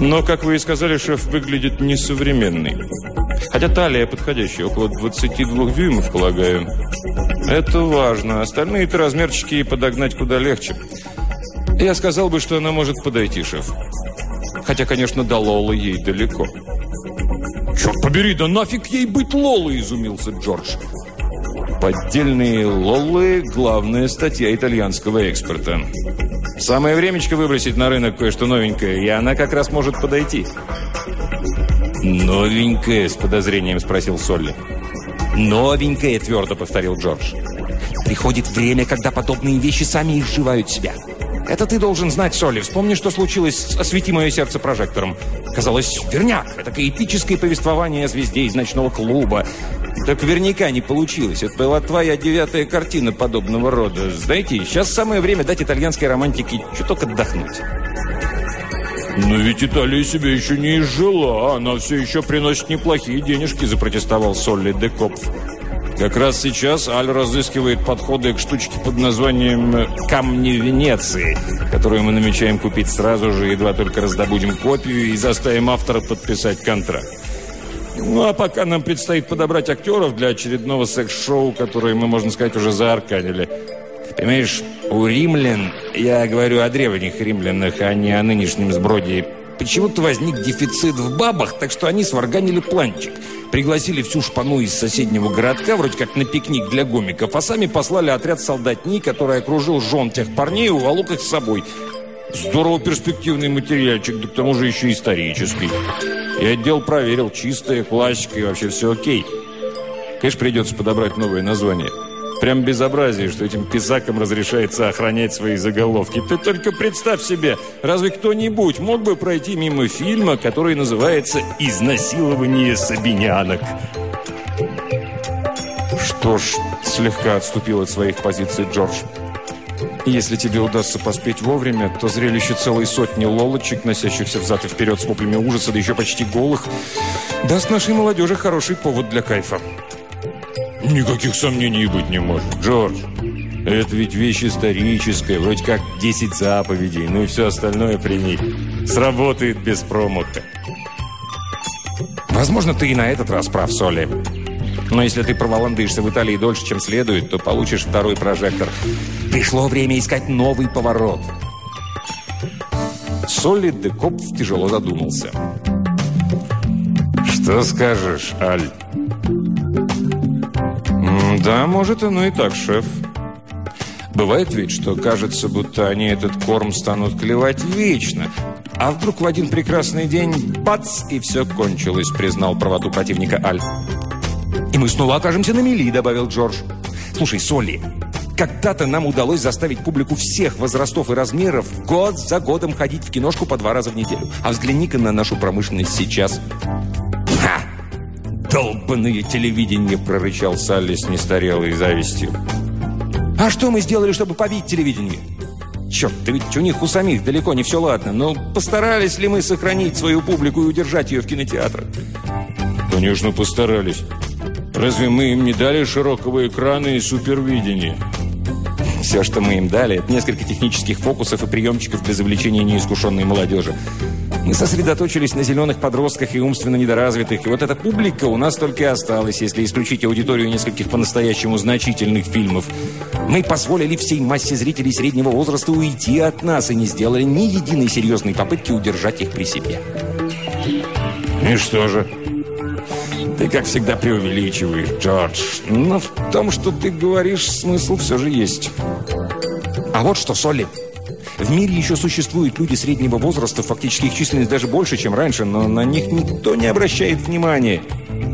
Но, как вы и сказали, шеф выглядит несовременный. Хотя талия подходящая, около 22 дюймов, полагаю. Это важно. Остальные-то размерчики подогнать куда легче. Я сказал бы, что она может подойти, шеф. Хотя, конечно, до Лолы ей далеко. «Черт побери, да нафиг ей быть Лолой!» – изумился Джордж. Поддельные Лоллы – главная статья итальянского экспорта. Самое времечко выбросить на рынок кое-что новенькое, и она как раз может подойти. «Новенькое?» – с подозрением спросил Солли. «Новенькое», – твердо повторил Джордж. «Приходит время, когда подобные вещи сами изживают себя. Это ты должен знать, Солли. Вспомни, что случилось с «Освети мое сердце» прожектором. Казалось, верняк. Это эпическое повествование о звезде из ночного клуба. Так верняка не получилось. Это была твоя девятая картина подобного рода. Знаете, сейчас самое время дать итальянской романтике чуток отдохнуть. «Но ведь Италия себя еще не изжила. Она все еще приносит неплохие денежки», – запротестовал Солли де Копф. Как раз сейчас Аль разыскивает подходы к штучке под названием «Камни Венеции», которую мы намечаем купить сразу же, едва только раздобудем копию и заставим автора подписать контракт. Ну, а пока нам предстоит подобрать актеров для очередного секс-шоу, которое мы, можно сказать, уже заарканили. Понимаешь, у римлян, я говорю о древних римлянах, а не о нынешнем сброде, почему-то возник дефицит в бабах, так что они сварганили планчик. Пригласили всю шпану из соседнего городка, вроде как на пикник для гомиков, а сами послали отряд солдатни, который окружил жен тех парней и уволок их с собой. Здорово перспективный материальчик, да к тому же еще исторический. И отдел проверил, чистая классика и вообще все окей. Конечно, придется подобрать новое название. Прям безобразие, что этим писакам разрешается охранять свои заголовки. Ты только представь себе, разве кто-нибудь мог бы пройти мимо фильма, который называется «Изнасилование сабинянок»? Что ж, слегка отступил от своих позиций Джордж. Если тебе удастся поспеть вовремя, то зрелище целой сотни лолочек, носящихся взад и вперед с воплями ужаса, да еще почти голых, даст нашей молодежи хороший повод для кайфа. Никаких сомнений быть не может. Джордж, это ведь вещь историческая, вроде как 10 заповедей, ну и все остальное при ней сработает без промаха. Возможно, ты и на этот раз прав, Соли. Но если ты проволандышься в Италии дольше, чем следует, то получишь второй прожектор. Пришло время искать новый поворот. Соли Декоп тяжело задумался. «Что скажешь, Аль?» «Да, может, оно и так, шеф. Бывает ведь, что кажется, будто они этот корм станут клевать вечно. А вдруг в один прекрасный день – бац, и все кончилось», признал правоту противника Аль. «И мы снова окажемся на мели», – добавил Джордж. «Слушай, Солли, когда-то нам удалось заставить публику всех возрастов и размеров год за годом ходить в киношку по два раза в неделю. А взгляни-ка на нашу промышленность сейчас. Долбанное телевидение, прорычал Салли с нестарелой завистью. А что мы сделали, чтобы побить телевидение? Черт, да ведь у них у самих далеко не все ладно. Но постарались ли мы сохранить свою публику и удержать ее в кинотеатрах? Конечно, постарались. Разве мы им не дали широкого экрана и супервидения? Все, что мы им дали, это несколько технических фокусов и приемчиков для завлечения неискушенной молодежи. Мы сосредоточились на зеленых подростках и умственно недоразвитых, и вот эта публика у нас только и осталась, если исключить аудиторию нескольких по-настоящему значительных фильмов. Мы позволили всей массе зрителей среднего возраста уйти от нас и не сделали ни единой серьезной попытки удержать их при себе. И что же? Ты, как всегда, преувеличиваешь, Джордж. Но в том, что ты говоришь, смысл все же есть. А вот что, Солли. В мире еще существуют люди среднего возраста, фактически их численность даже больше, чем раньше, но на них никто не обращает внимания.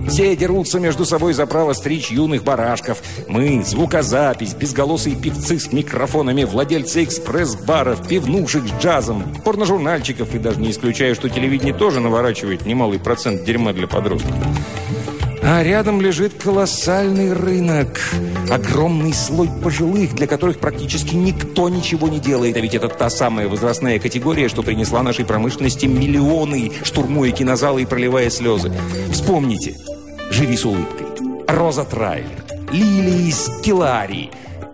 Все дерутся между собой за право стричь юных барашков. Мы, звукозапись, безголосые певцы с микрофонами, владельцы экспресс-баров, пивнушек с джазом, порножурнальчиков и даже не исключая, что телевидение тоже наворачивает немалый процент дерьма для подростков. А рядом лежит колоссальный рынок. Огромный слой пожилых, для которых практически никто ничего не делает. А ведь это та самая возрастная категория, что принесла нашей промышленности миллионы, штурмуя кинозалы и проливая слезы. Вспомните. «Живи с улыбкой». Роза Трайлер. Лилии Стилари.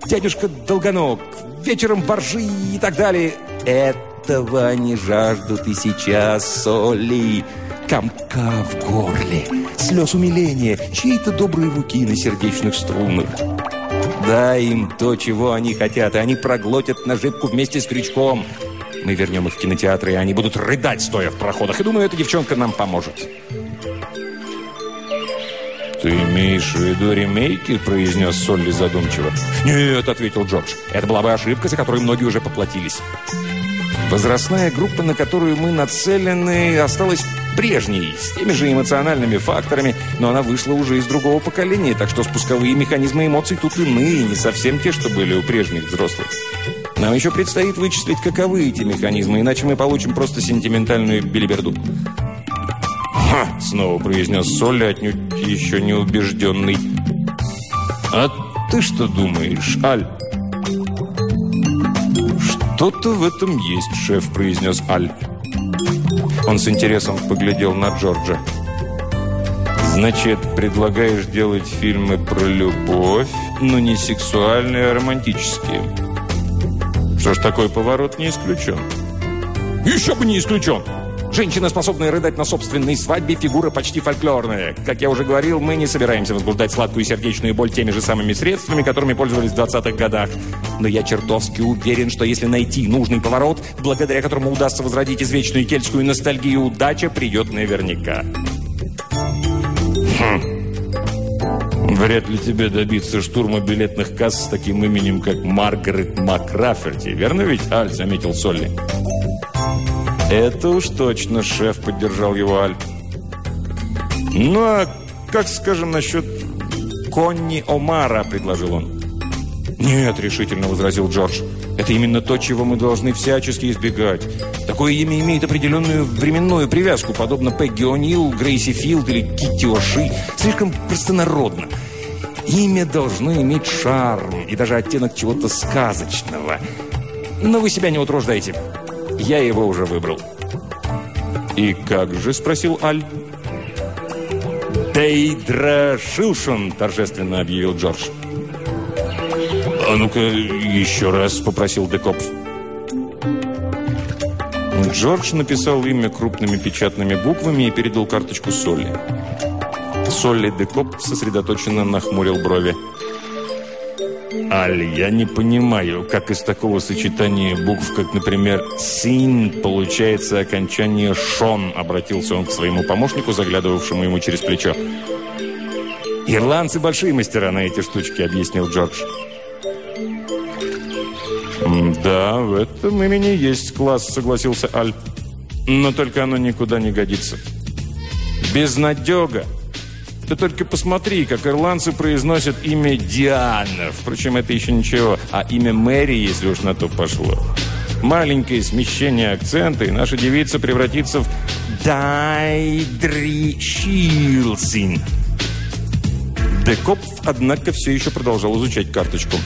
Дядюшка Долгоног. Вечером боржи и так далее. Этого они жаждут и сейчас, Соли комка в горле, слез умиления, чьи-то добрые руки на сердечных струнах. Дай им то, чего они хотят, и они проглотят наживку вместе с крючком. Мы вернем их в кинотеатр, и они будут рыдать, стоя в проходах. И думаю, эта девчонка нам поможет. «Ты имеешь в виду ремейки?» – произнес Солли задумчиво. «Нет», – ответил Джордж. «Это была бы ошибка, за которой многие уже поплатились». Возрастная группа, на которую мы нацелены, осталась прежней, с теми же эмоциональными факторами, но она вышла уже из другого поколения, так что спусковые механизмы эмоций тут иные, не совсем те, что были у прежних взрослых. Нам еще предстоит вычислить, каковы эти механизмы, иначе мы получим просто сентиментальную билиберду. «Ха!» — снова произнес Солли, отнюдь еще не убежденный. «А ты что думаешь, Аль?» «Что-то в этом есть, шеф», — произнес Аль. Он с интересом поглядел на Джорджа. «Значит, предлагаешь делать фильмы про любовь, но не сексуальные, а романтические. Что ж, такой поворот не исключен». «Еще бы не исключен!» Женщина, способная рыдать на собственной свадьбе, фигура почти фольклорная. Как я уже говорил, мы не собираемся возбуждать сладкую сердечную боль теми же самыми средствами, которыми пользовались в 20-х годах. Но я чертовски уверен, что если найти нужный поворот, благодаря которому удастся возродить извечную кельтскую ностальгию, удача придет наверняка. Хм. Вряд ли тебе добиться штурма билетных касс с таким именем, как Маргарет Макраферти. Верно ведь, Аль, заметил Солли? «Это уж точно, шеф», — поддержал его Аль. «Ну, а как, скажем, насчет Конни Омара?» — предложил он. «Нет», — решительно возразил Джордж. «Это именно то, чего мы должны всячески избегать. Такое имя имеет определенную временную привязку, подобно Пегги О'Нил, Грейси Филд или Китти О'Ши. Слишком простонародно. Имя должно иметь шарм и даже оттенок чего-то сказочного. Но вы себя не утруждайте. Я его уже выбрал. «И как же?» – спросил Аль. «Дейдра Шилшон», – торжественно объявил Джордж. «А ну-ка, еще раз», – попросил Декопф. Джордж написал имя крупными печатными буквами и передал карточку Солли. Солли Декоп сосредоточенно нахмурил брови. Аль, я не понимаю, как из такого сочетания букв, как, например, «син», получается окончание «шон», обратился он к своему помощнику, заглядывавшему ему через плечо. «Ирландцы большие мастера на эти штучки», — объяснил Джордж. «Да, в этом имени есть класс», — согласился Аль. «Но только оно никуда не годится. Безнадега ты только посмотри, как ирландцы произносят имя Диана. Впрочем, это еще ничего. А имя Мэри, если уж на то пошло. Маленькое смещение акцента, и наша девица превратится в Дайдри Шилсин. Декоп, однако, все еще продолжал изучать карточку.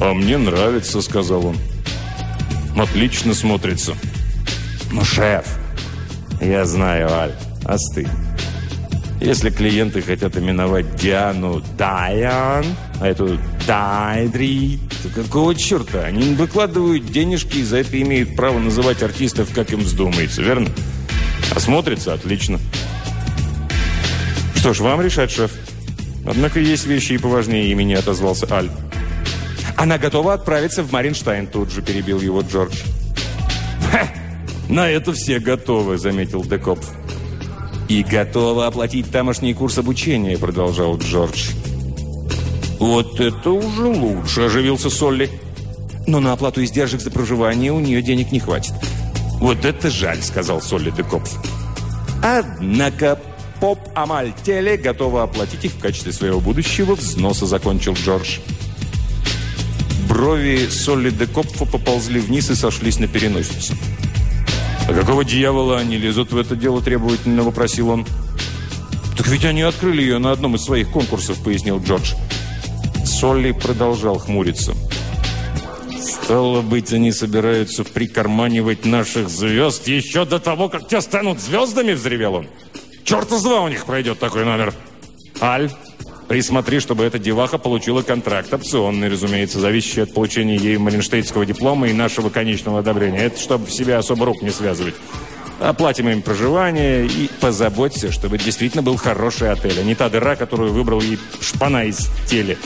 «А мне нравится», — сказал он. «Отлично смотрится». «Ну, шеф, я знаю, Аль, остынь. Если клиенты хотят именовать Диану Дайан, а эту Дайдри, то какого черта? Они выкладывают денежки и за это имеют право называть артистов, как им вздумается, верно? А смотрится отлично. Что ж, вам решать, шеф. Однако есть вещи и поважнее имени, отозвался Аль. Она готова отправиться в Маринштайн, тут же перебил его Джордж. «Ха! На это все готовы», — заметил Декоп. «И готова оплатить тамошний курс обучения», — продолжал Джордж. «Вот это уже лучше», — оживился Солли. «Но на оплату издержек за проживание у нее денег не хватит». «Вот это жаль», — сказал Солли Декопф. «Однако Поп Амаль Теле готова оплатить их в качестве своего будущего взноса, закончил Джордж. Брови Солли де Копфа поползли вниз и сошлись на переносице. «А какого дьявола они лезут в это дело?» – требовательно вопросил он. «Так ведь они открыли ее на одном из своих конкурсов», – пояснил Джордж. Солли продолжал хмуриться. «Стало быть, они собираются прикарманивать наших звезд еще до того, как те станут звездами?» – взревел он. «Черта с два у них пройдет такой номер!» «Аль, присмотри, чтобы эта деваха получила контракт, опционный, разумеется, зависящий от получения ею Маринштейнского диплома и нашего конечного одобрения. Это чтобы в себе особо рук не связывать. Оплатим им проживание и позаботься, чтобы действительно был хороший отель, а не та дыра, которую выбрал ей шпана из теле.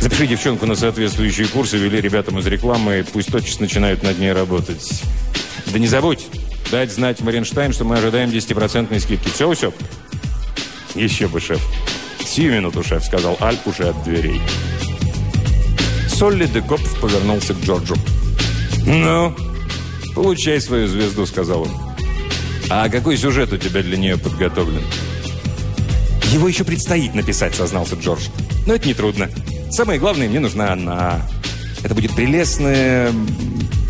Запиши девчонку на соответствующие курсы, вели ребятам из рекламы, пусть тотчас начинают над ней работать. Да не забудь, дать знать Маринштайн, что мы ожидаем 10% скидки. Все, Усек? Еще бы, шеф. Сию минуту, шеф, сказал Альп уже от дверей. Солли де Копф повернулся к Джорджу. «Ну, получай свою звезду», — сказал он. «А какой сюжет у тебя для нее подготовлен?» «Его еще предстоит написать», — сознался Джордж. «Но это нетрудно. Самое главное, мне нужна она. Это будет прелестная,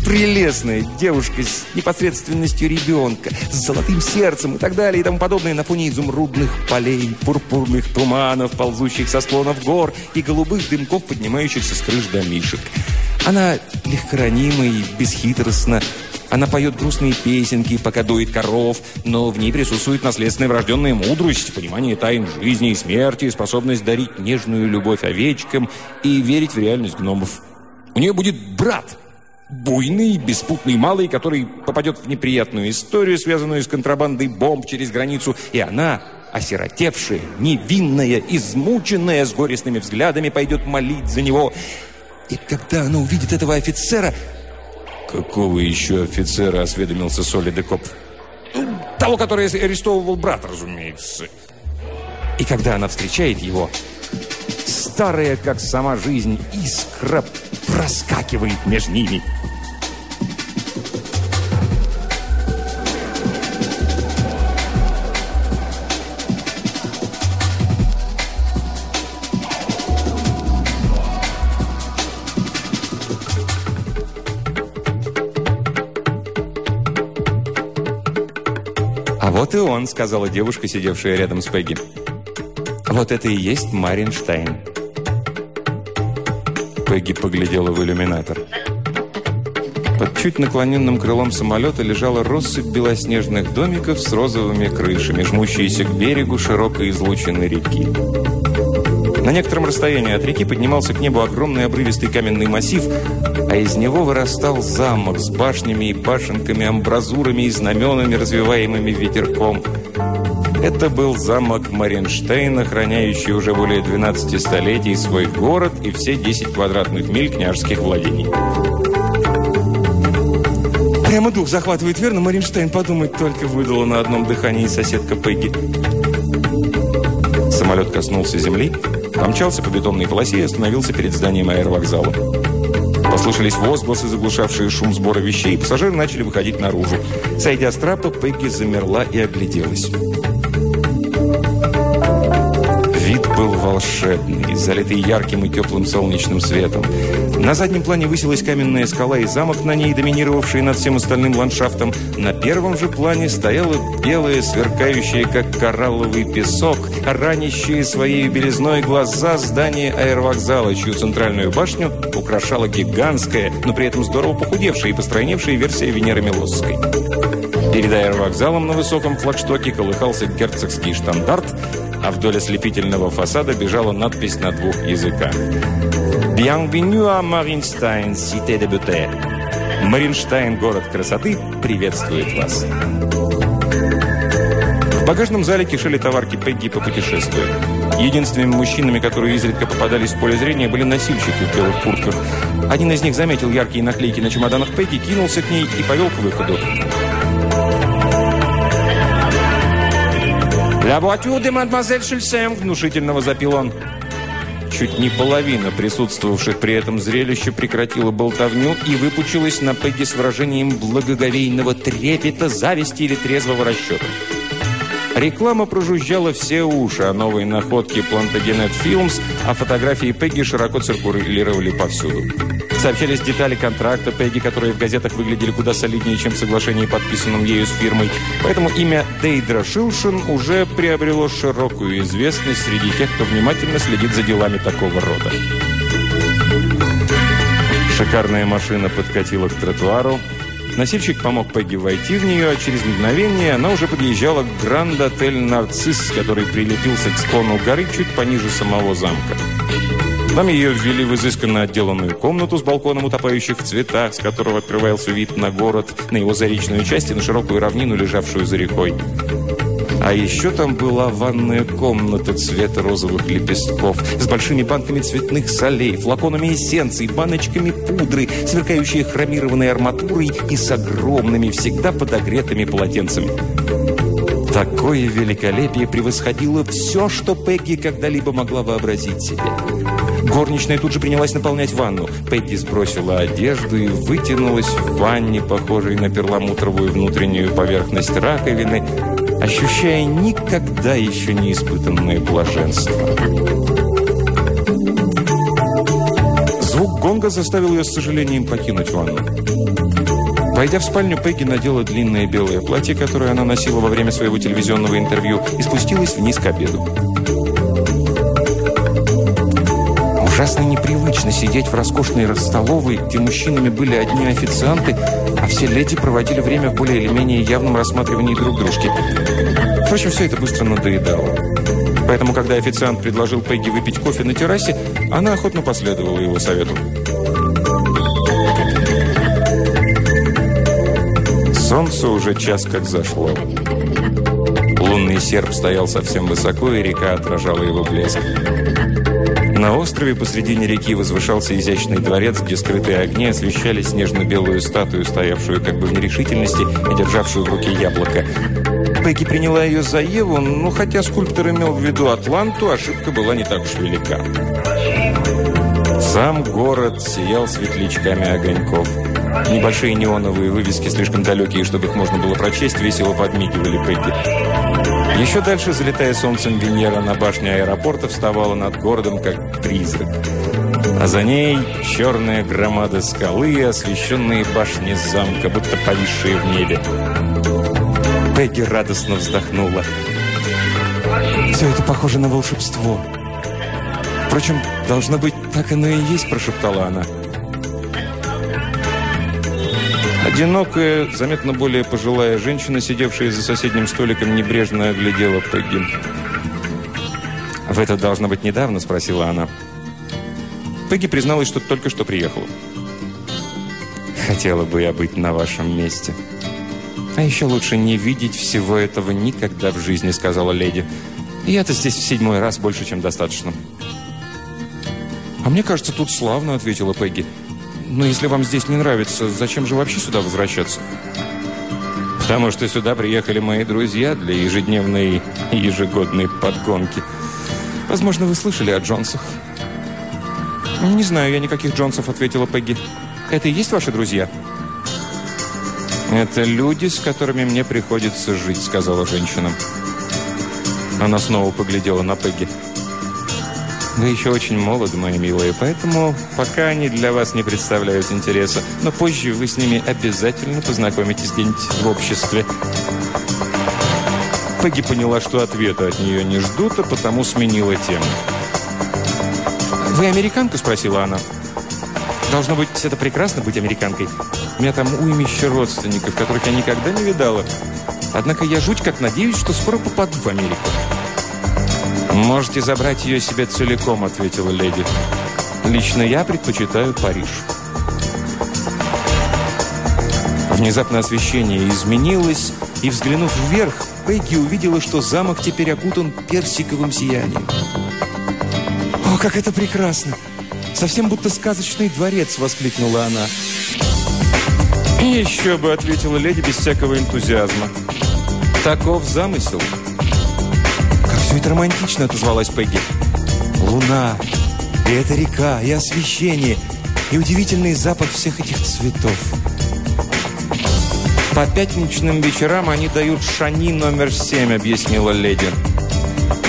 прелестная девушка с непосредственностью ребенка, с золотым сердцем и так далее и тому подобное на фоне изумрудных полей, пурпурных туманов, ползущих со склонов гор и голубых дымков, поднимающихся с крыш домишек. Она легкоранима и бесхитростна, она поет грустные песенки, пока дует коров, но в ней присутствует наследственная врожденная мудрость, понимание тайн жизни и смерти, способность дарить нежную любовь овечкам и верить в реальность гномов. У нее будет брат, буйный, беспутный малый, который попадет в неприятную историю, связанную с контрабандой бомб через границу, и она, осиротевшая, невинная, измученная, с горестными взглядами, пойдет молить за него. И когда она увидит этого офицера, «Какого еще офицера?» – осведомился Соли де Коп. «Того, который арестовывал брата, разумеется». И когда она встречает его, старая, как сама жизнь, искра проскакивает между ними – «Вот и он», — сказала девушка, сидевшая рядом с Пегги. «Вот это и есть Маринштайн». Пегги поглядела в иллюминатор. Под чуть наклоненным крылом самолета лежала россыпь белоснежных домиков с розовыми крышами, жмущиеся к берегу широкой излученной реки. На некотором расстоянии от реки поднимался к небу огромный обрывистый каменный массив, а из него вырастал замок с башнями и башенками, амбразурами и знаменами, развиваемыми ветерком. Это был замок Маринштейна, охраняющий уже более 12 столетий свой город и все 10 квадратных миль княжеских владений. Прямо дух захватывает, верно? Маринштейн подумать только выдала на одном дыхании соседка Пегги. Самолет коснулся земли, помчался по бетонной полосе и остановился перед зданием аэровокзала. Послышались возгласы, заглушавшие шум сбора вещей, и пассажиры начали выходить наружу. Сойдя с трапа, Пегги замерла и огляделась. Вид был волшебный, залитый ярким и теплым солнечным светом. На заднем плане высилась каменная скала и замок на ней, доминировавший над всем остальным ландшафтом. На первом же плане стояло белое, сверкающее, как коралловый песок, ранящие своей белизной глаза здание аэровокзала, чью центральную башню украшала гигантская, но при этом здорово похудевшая и постройневшая версия Венеры Милосской. Перед аэровокзалом на высоком флагштоке колыхался герцогский штандарт, а вдоль ослепительного фасада бежала надпись на двух языках. «Bienvenue à Marienstein, cité de beauté». Маринштайн, город красоты, приветствует вас. Багажном зале кишели товарки Пегги по путешествию. Единственными мужчинами, которые изредка попадались в поле зрения, были носильщики в белых куртках. Один из них заметил яркие наклейки на чемоданах Пегги, кинулся к ней и повел к выходу. «La voiture de Шельсем!» – внушительного запил он. Чуть не половина присутствовавших при этом зрелище прекратила болтовню и выпучилась на Пегги с выражением благоговейного трепета, зависти или трезвого расчета. Реклама прожужжала все уши о новой находке Plantagenet Films, а фотографии Пегги широко циркулировали повсюду. Сообщались детали контракта Пегги, которые в газетах выглядели куда солиднее, чем в соглашении, подписанном ею с фирмой. Поэтому имя Дейдра Шилшин уже приобрело широкую известность среди тех, кто внимательно следит за делами такого рода. Шикарная машина подкатила к тротуару. Носильщик помог Пегги войти в нее, а через мгновение она уже подъезжала к Гранд-отель «Нарцисс», который прилепился к склону горы чуть пониже самого замка. Там ее ввели в изысканно отделанную комнату с балконом, утопающих в цветах, с которого открывался вид на город, на его заречную часть и на широкую равнину, лежавшую за рекой. А еще там была ванная комната цвета розовых лепестков с большими банками цветных солей, флаконами эссенций, баночками пудры, сверкающей хромированной арматурой и с огромными, всегда подогретыми полотенцами. Такое великолепие превосходило все, что Пегги когда-либо могла вообразить себе. Горничная тут же принялась наполнять ванну. Пегги сбросила одежду и вытянулась в ванне, похожей на перламутровую внутреннюю поверхность раковины, ощущая никогда еще не испытанное блаженство. Звук гонга заставил ее с сожалением покинуть ванну. Войдя в спальню, Пегги надела длинное белое платье, которое она носила во время своего телевизионного интервью, и спустилась вниз к обеду. Ужасно непривычно сидеть в роскошной столовой, где мужчинами были одни официанты, а все леди проводили время в более или менее явном рассматривании друг дружки. Впрочем, все это быстро надоедало. Поэтому, когда официант предложил Пегги выпить кофе на террасе, она охотно последовала его совету. Солнце уже час как зашло. Лунный серп стоял совсем высоко, и река отражала его блеск. На острове посредине реки возвышался изящный дворец, где скрытые огни освещали снежно-белую статую, стоявшую как бы в нерешительности и державшую в руке яблоко. Пегги приняла ее за Еву, но хотя скульптор имел в виду Атланту, ошибка была не так уж велика. Сам город сиял светлячками огоньков. Небольшие неоновые вывески, слишком далекие, чтобы их можно было прочесть, весело подмигивали Пегги. Еще дальше, залетая солнцем Венера на башне аэропорта, вставала над городом, как призрак. А за ней черная громада скалы и освещенные башни замка, будто повисшие в небе. Пегги радостно вздохнула. «Все это похоже на волшебство». «Впрочем, должно быть, так оно и есть», – прошептала она. Одинокая, заметно более пожилая женщина, сидевшая за соседним столиком, небрежно оглядела Пегги. «Вы это должно быть недавно?» – спросила она. Пегги призналась, что только что приехала. «Хотела бы я быть на вашем месте». «А еще лучше не видеть всего этого никогда в жизни», – сказала леди. «Я-то здесь в седьмой раз больше, чем достаточно». «А мне кажется, тут славно», – ответила Пегги. Но если вам здесь не нравится, зачем же вообще сюда возвращаться? Потому что сюда приехали мои друзья для ежедневной и ежегодной подгонки. Возможно, вы слышали о Джонсах. «Не знаю я никаких Джонсов», — ответила Пегги. «Это и есть ваши друзья?» «Это люди, с которыми мне приходится жить», — сказала женщина. Она снова поглядела на Пегги. Вы еще очень молоды, мои милые, поэтому пока они для вас не представляют интереса. Но позже вы с ними обязательно познакомитесь где-нибудь в обществе. Пегги поняла, что ответа от нее не ждут, а потому сменила тему. «Вы американка?» – спросила она. «Должно быть, это прекрасно быть американкой. У меня там уймище родственников, которых я никогда не видала. Однако я жуть как надеюсь, что скоро попаду в Америку». «Можете забрать ее себе целиком», — ответила леди. «Лично я предпочитаю Париж». Внезапно освещение изменилось, и, взглянув вверх, Пегги увидела, что замок теперь окутан персиковым сиянием. «О, как это прекрасно! Совсем будто сказочный дворец!» — воскликнула она. «Еще бы!» — ответила леди без всякого энтузиазма. «Таков замысел!» «Все это романтично», — отозвалась Пегги. «Луна, и эта река, и освещение, и удивительный запах всех этих цветов». «По пятничным вечерам они дают шани номер семь», — объяснила леди.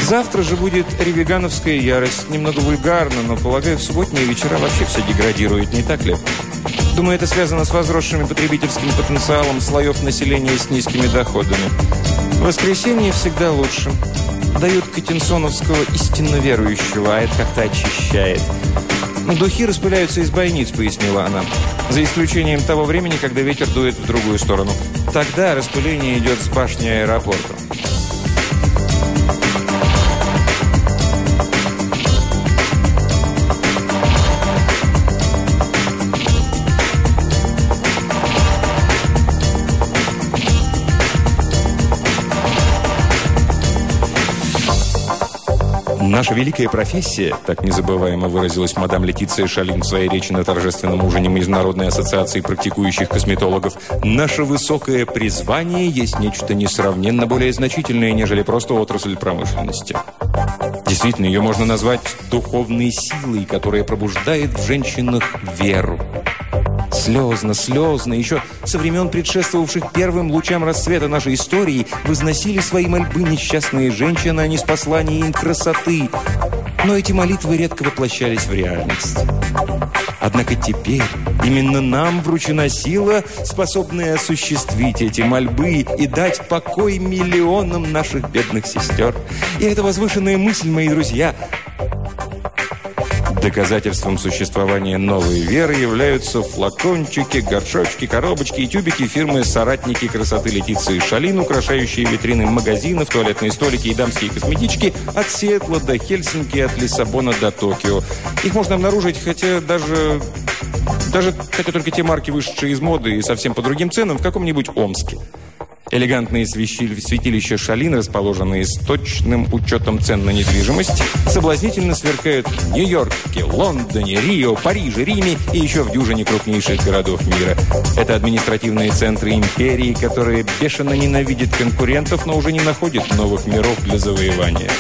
«Завтра же будет ревигановская ярость. Немного вульгарно, но, полагаю, в субботние вечера вообще все деградирует, не так ли?» Думаю, это связано с возросшим потребительским потенциалом слоев населения с низкими доходами. Воскресенье всегда лучше. Дают Катинсоновского истинно верующего, а это как-то очищает. «Духи распыляются из бойниц», — пояснила она. «За исключением того времени, когда ветер дует в другую сторону. Тогда распыление идет с башни аэропорта». Наша великая профессия, так незабываемо выразилась мадам Летиция Шалин в своей речи на торжественном ужине Международной ассоциации практикующих косметологов, наше высокое призвание есть нечто несравненно более значительное, нежели просто отрасль промышленности. Действительно, ее можно назвать духовной силой, которая пробуждает в женщинах веру. Слезно, слезно, еще со времен предшествовавших первым лучам расцвета нашей истории возносили свои мольбы несчастные женщины, а не с посланием красоты. Но эти молитвы редко воплощались в реальность. Однако теперь именно нам вручена сила, способная осуществить эти мольбы и дать покой миллионам наших бедных сестер. И эта возвышенная мысль, мои друзья, Доказательством существования новой веры являются флакончики, горшочки, коробочки и тюбики фирмы «Соратники красоты Летиции Шалин», украшающие витрины магазинов, туалетные столики и дамские косметички от Сиэтла до Хельсинки, от Лиссабона до Токио. Их можно обнаружить, хотя даже даже хотя только те марки, вышедшие из моды и совсем по другим ценам, в каком-нибудь Омске. Элегантные святилища Шалин, расположенные с точным учетом цен на недвижимость, соблазнительно сверкают в Нью-Йорке, Лондоне, Рио, Париже, Риме и еще в дюжине крупнейших городов мира. Это административные центры империи, которые бешено ненавидят конкурентов, но уже не находят новых миров для завоевания.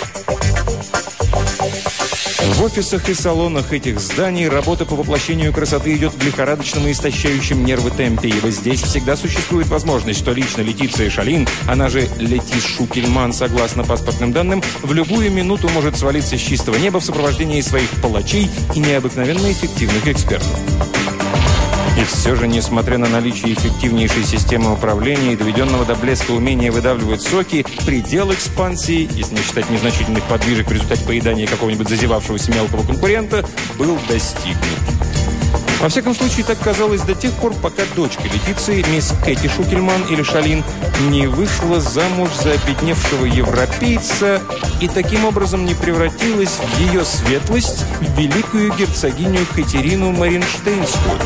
В офисах и салонах этих зданий работа по воплощению красоты идет в лихорадочном и истощающем нервы темпе, ибо здесь всегда существует возможность, что лично Летиция Шалин, она же Летис Шукельман, согласно паспортным данным, в любую минуту может свалиться с чистого неба в сопровождении своих палачей и необыкновенно эффективных экспертов. И все же, несмотря на наличие эффективнейшей системы управления и доведенного до блеска умения выдавливать соки, предел экспансии, если не считать незначительных подвижек в результате поедания какого-нибудь зазевавшегося мелкого конкурента, был достигнут. Во всяком случае, так казалось до тех пор, пока дочка Летиции, мисс Кэти Шукельман или Шалин, не вышла замуж за обедневшего европейца и таким образом не превратилась в ее светлость в великую герцогиню Катерину Маринштейнскую.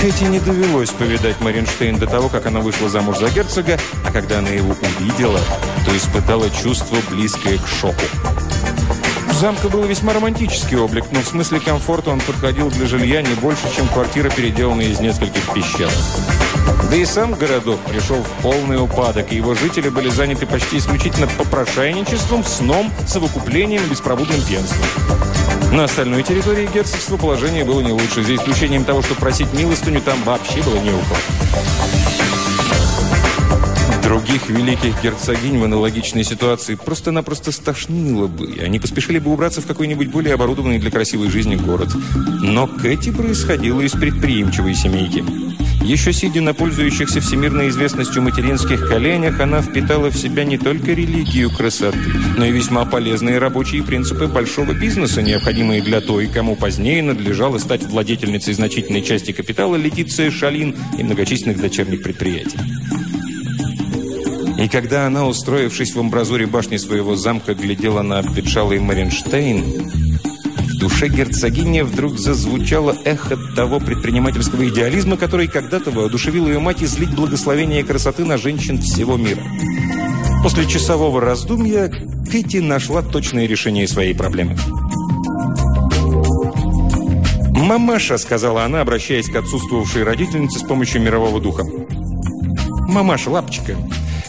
Кэти не довелось повидать Маринштейн до того, как она вышла замуж за герцога, а когда она его увидела, то испытала чувство, близкое к шоку. У замка был весьма романтический облик, но в смысле комфорта он подходил для жилья не больше, чем квартира, переделанная из нескольких пещер. Да и сам городок пришел в полный упадок, и его жители были заняты почти исключительно попрошайничеством, сном, совокуплением и беспробудным пьянством. На остальной территории герцогства положение было не лучше, за исключением того, что просить милостыню там вообще было не у. Других великих герцогинь в аналогичной ситуации просто-напросто стошнило бы, и они поспешили бы убраться в какой-нибудь более оборудованный для красивой жизни город. Но Кэти происходила из предприимчивой семейки. Еще сидя на пользующихся всемирной известностью материнских коленях, она впитала в себя не только религию красоты, но и весьма полезные рабочие принципы большого бизнеса, необходимые для той, кому позднее надлежало стать владетельницей значительной части капитала Летиция Шалин и многочисленных дочерних предприятий. И когда она, устроившись в амбразуре башни своего замка, глядела на обветшалый Маринштейн, душе герцогини вдруг зазвучало эхо того предпринимательского идеализма, который когда-то воодушевил ее мать излить благословение красоты на женщин всего мира. После часового раздумья Кэти нашла точное решение своей проблемы. «Мамаша», — сказала она, обращаясь к отсутствовавшей родительнице с помощью мирового духа. «Мамаша, лапочка,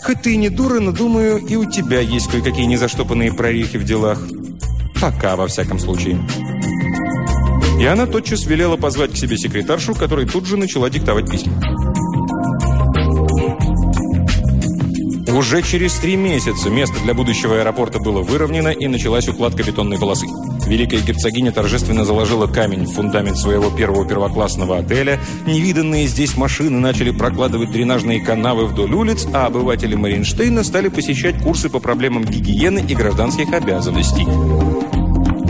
хоть ты и не дура, но, думаю, и у тебя есть кое-какие незаштопанные прорехи в делах. Пока, во всяком случае». И она тотчас велела позвать к себе секретаршу, которая тут же начала диктовать письма. Уже через три месяца место для будущего аэропорта было выровнено и началась укладка бетонной полосы. Великая герцогиня торжественно заложила камень в фундамент своего первого первоклассного отеля. Невиданные здесь машины начали прокладывать дренажные канавы вдоль улиц, а обыватели Маринштейна стали посещать курсы по проблемам гигиены и гражданских обязанностей.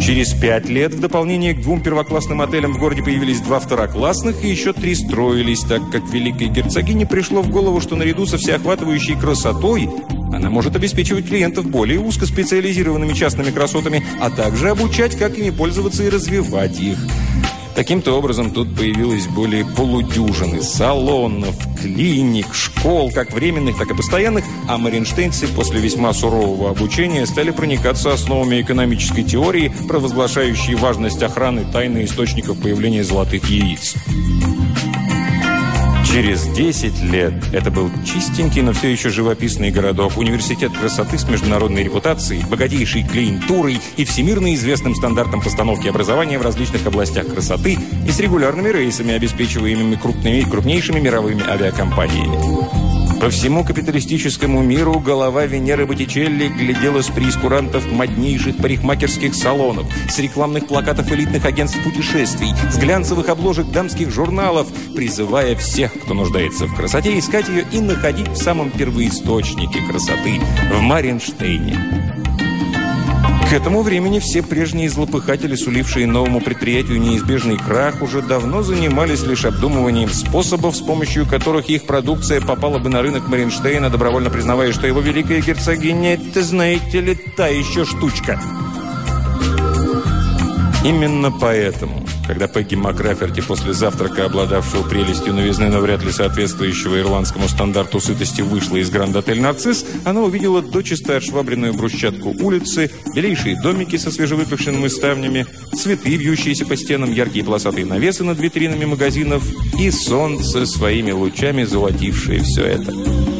Через пять лет в дополнение к двум первоклассным отелям в городе появились два второклассных и еще три строились, так как великой герцогине пришло в голову, что наряду со всеохватывающей красотой она может обеспечивать клиентов более узкоспециализированными частными красотами, а также обучать, как ими пользоваться и развивать их. Таким-то образом, тут появилось более полудюжины салонов, клиник, школ, как временных, так и постоянных, а маринштейнцы после весьма сурового обучения стали проникаться основами экономической теории, провозглашающей важность охраны тайны источников появления золотых яиц. Через 10 лет это был чистенький, но все еще живописный городок, университет красоты с международной репутацией, богатейшей клиентурой и всемирно известным стандартом постановки образования в различных областях красоты и с регулярными рейсами, обеспечиваемыми крупными, крупнейшими мировыми авиакомпаниями. По всему капиталистическому миру голова Венеры Боттичелли глядела с прескурантов моднейших парикмахерских салонов, с рекламных плакатов элитных агентств путешествий, с глянцевых обложек дамских журналов, призывая всех, кто нуждается в красоте, искать ее и находить в самом первоисточнике красоты – в Маринштейне. К этому времени все прежние злопыхатели, сулившие новому предприятию неизбежный крах, уже давно занимались лишь обдумыванием способов, с помощью которых их продукция попала бы на рынок Маринштейна, добровольно признавая, что его великая герцогиня – это, знаете ли, та еще штучка. Именно поэтому когда Пегги Макраферти после завтрака, обладавшего прелестью новизны, но вряд ли соответствующего ирландскому стандарту сытости, вышла из Гранд-отель «Нарцисс», она увидела дочисто отшвабренную брусчатку улицы, белейшие домики со свежевыпавшими ставнями, цветы, вьющиеся по стенам, яркие полосатые навесы над витринами магазинов и солнце своими лучами, золотившее все это.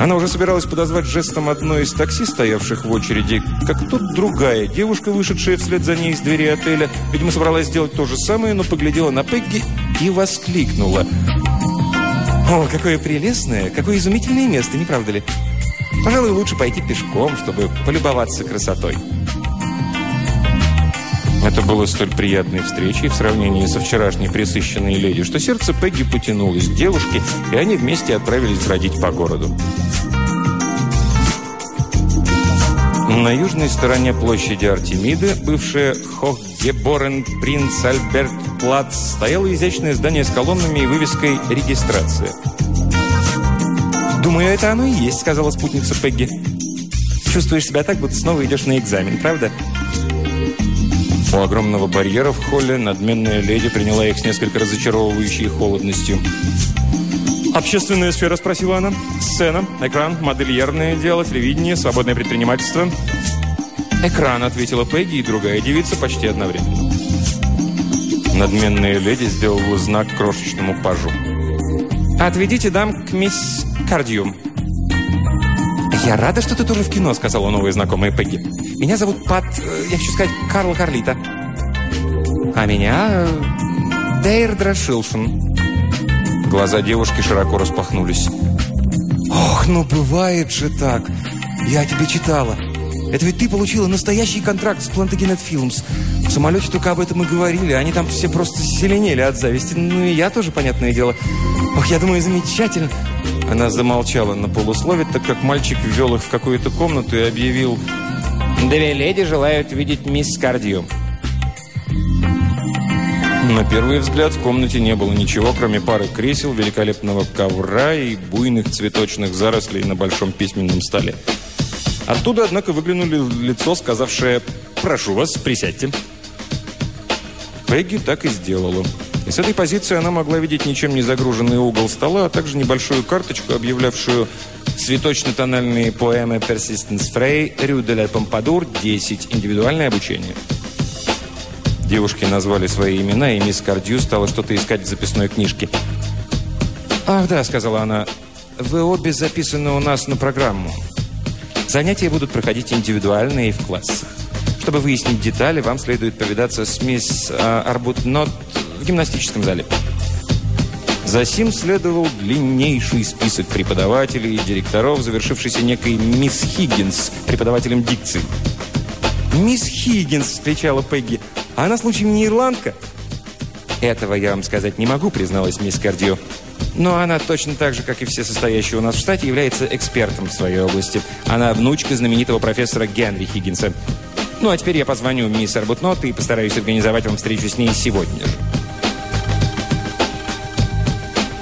Она уже собиралась подозвать жестом одной из такси, стоявших в очереди, как тут другая девушка, вышедшая вслед за ней из двери отеля, видимо, собралась сделать то же самое, но поглядела на Пегги и воскликнула. «О, какое прелестное, какое изумительное место, не правда ли? Пожалуй, лучше пойти пешком, чтобы полюбоваться красотой». Это было столь приятной встречей в сравнении со вчерашней присыщенной леди, что сердце Пегги потянулось к девушке, и они вместе отправились бродить по городу. На южной стороне площади Артемиды, бывшая Хохгеборен Принц Альберт Плац, стояло изящное здание с колоннами и вывеской «Регистрация». «Думаю, это оно и есть», — сказала спутница Пегги. «Чувствуешь себя так, будто снова идешь на экзамен, правда?» У огромного барьера в холле надменная леди приняла их с несколько разочаровывающей холодностью. «Общественная сфера?» – спросила она. «Сцена, экран, модельерное дело, телевидение, свободное предпринимательство?» «Экран», – ответила Пегги и другая девица почти одновременно. Надменная леди сделала знак крошечному пажу. «Отведите дам к мисс Кардиум». «Я рада, что ты тоже в кино», – сказала новая знакомая Пегги. «Меня зовут Пат, э, я хочу сказать, Карл Карлита». «А меня э, Дейрдра Шилшин». Глаза девушки широко распахнулись. «Ох, ну бывает же так! Я тебе читала. Это ведь ты получила настоящий контракт с Plantagenet Films. В самолете только об этом и говорили. Они там все просто зеленели от зависти. Ну и я тоже, понятное дело. Ох, я думаю, замечательно». Она замолчала на полуслове, так как мальчик ввел их в какую-то комнату и объявил «Две леди желают видеть мисс Кардио». На первый взгляд в комнате не было ничего, кроме пары кресел, великолепного ковра и буйных цветочных зарослей на большом письменном столе. Оттуда, однако, выглянули лицо, сказавшее «Прошу вас, присядьте». Пегги так и сделала. С этой позиции она могла видеть ничем не загруженный угол стола, а также небольшую карточку, объявлявшую «Цветочно-тональные поэмы Persistence Frey, Рю де ла Помпадур, 10. Индивидуальное обучение». Девушки назвали свои имена, и мисс Кардью стала что-то искать в записной книжке. «Ах, да», — сказала она, — «вы обе записаны у нас на программу. Занятия будут проходить индивидуально и в классах. Чтобы выяснить детали, вам следует повидаться с мисс э, Арбутнот гимнастическом зале. За сим следовал длиннейший список преподавателей и директоров, завершившийся некой мисс Хиггинс, преподавателем дикции. «Мисс Хиггинс!» – встречала Пегги. «А она, случаем, не ирландка?» «Этого я вам сказать не могу», – призналась мисс Кардио. Но она точно так же, как и все состоящие у нас в штате, является экспертом в своей области. Она внучка знаменитого профессора Генри Хиггинса. Ну, а теперь я позвоню мисс Арбутнот и постараюсь организовать вам встречу с ней сегодня же.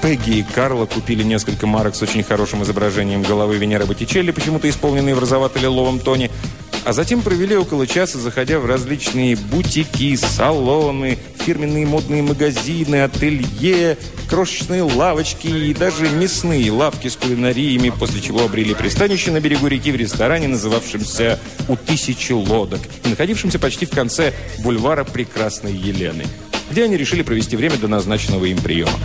Пегги и Карла купили несколько марок с очень хорошим изображением головы Венеры Боттичелли, почему-то исполненные в розовато-лиловом тоне, а затем провели около часа, заходя в различные бутики, салоны, фирменные модные магазины, ателье, крошечные лавочки и даже мясные лавки с кулинариями, после чего обрели пристанище на берегу реки в ресторане, называвшемся «У тысячи лодок» находившемся почти в конце бульвара Прекрасной Елены, где они решили провести время до назначенного им приема.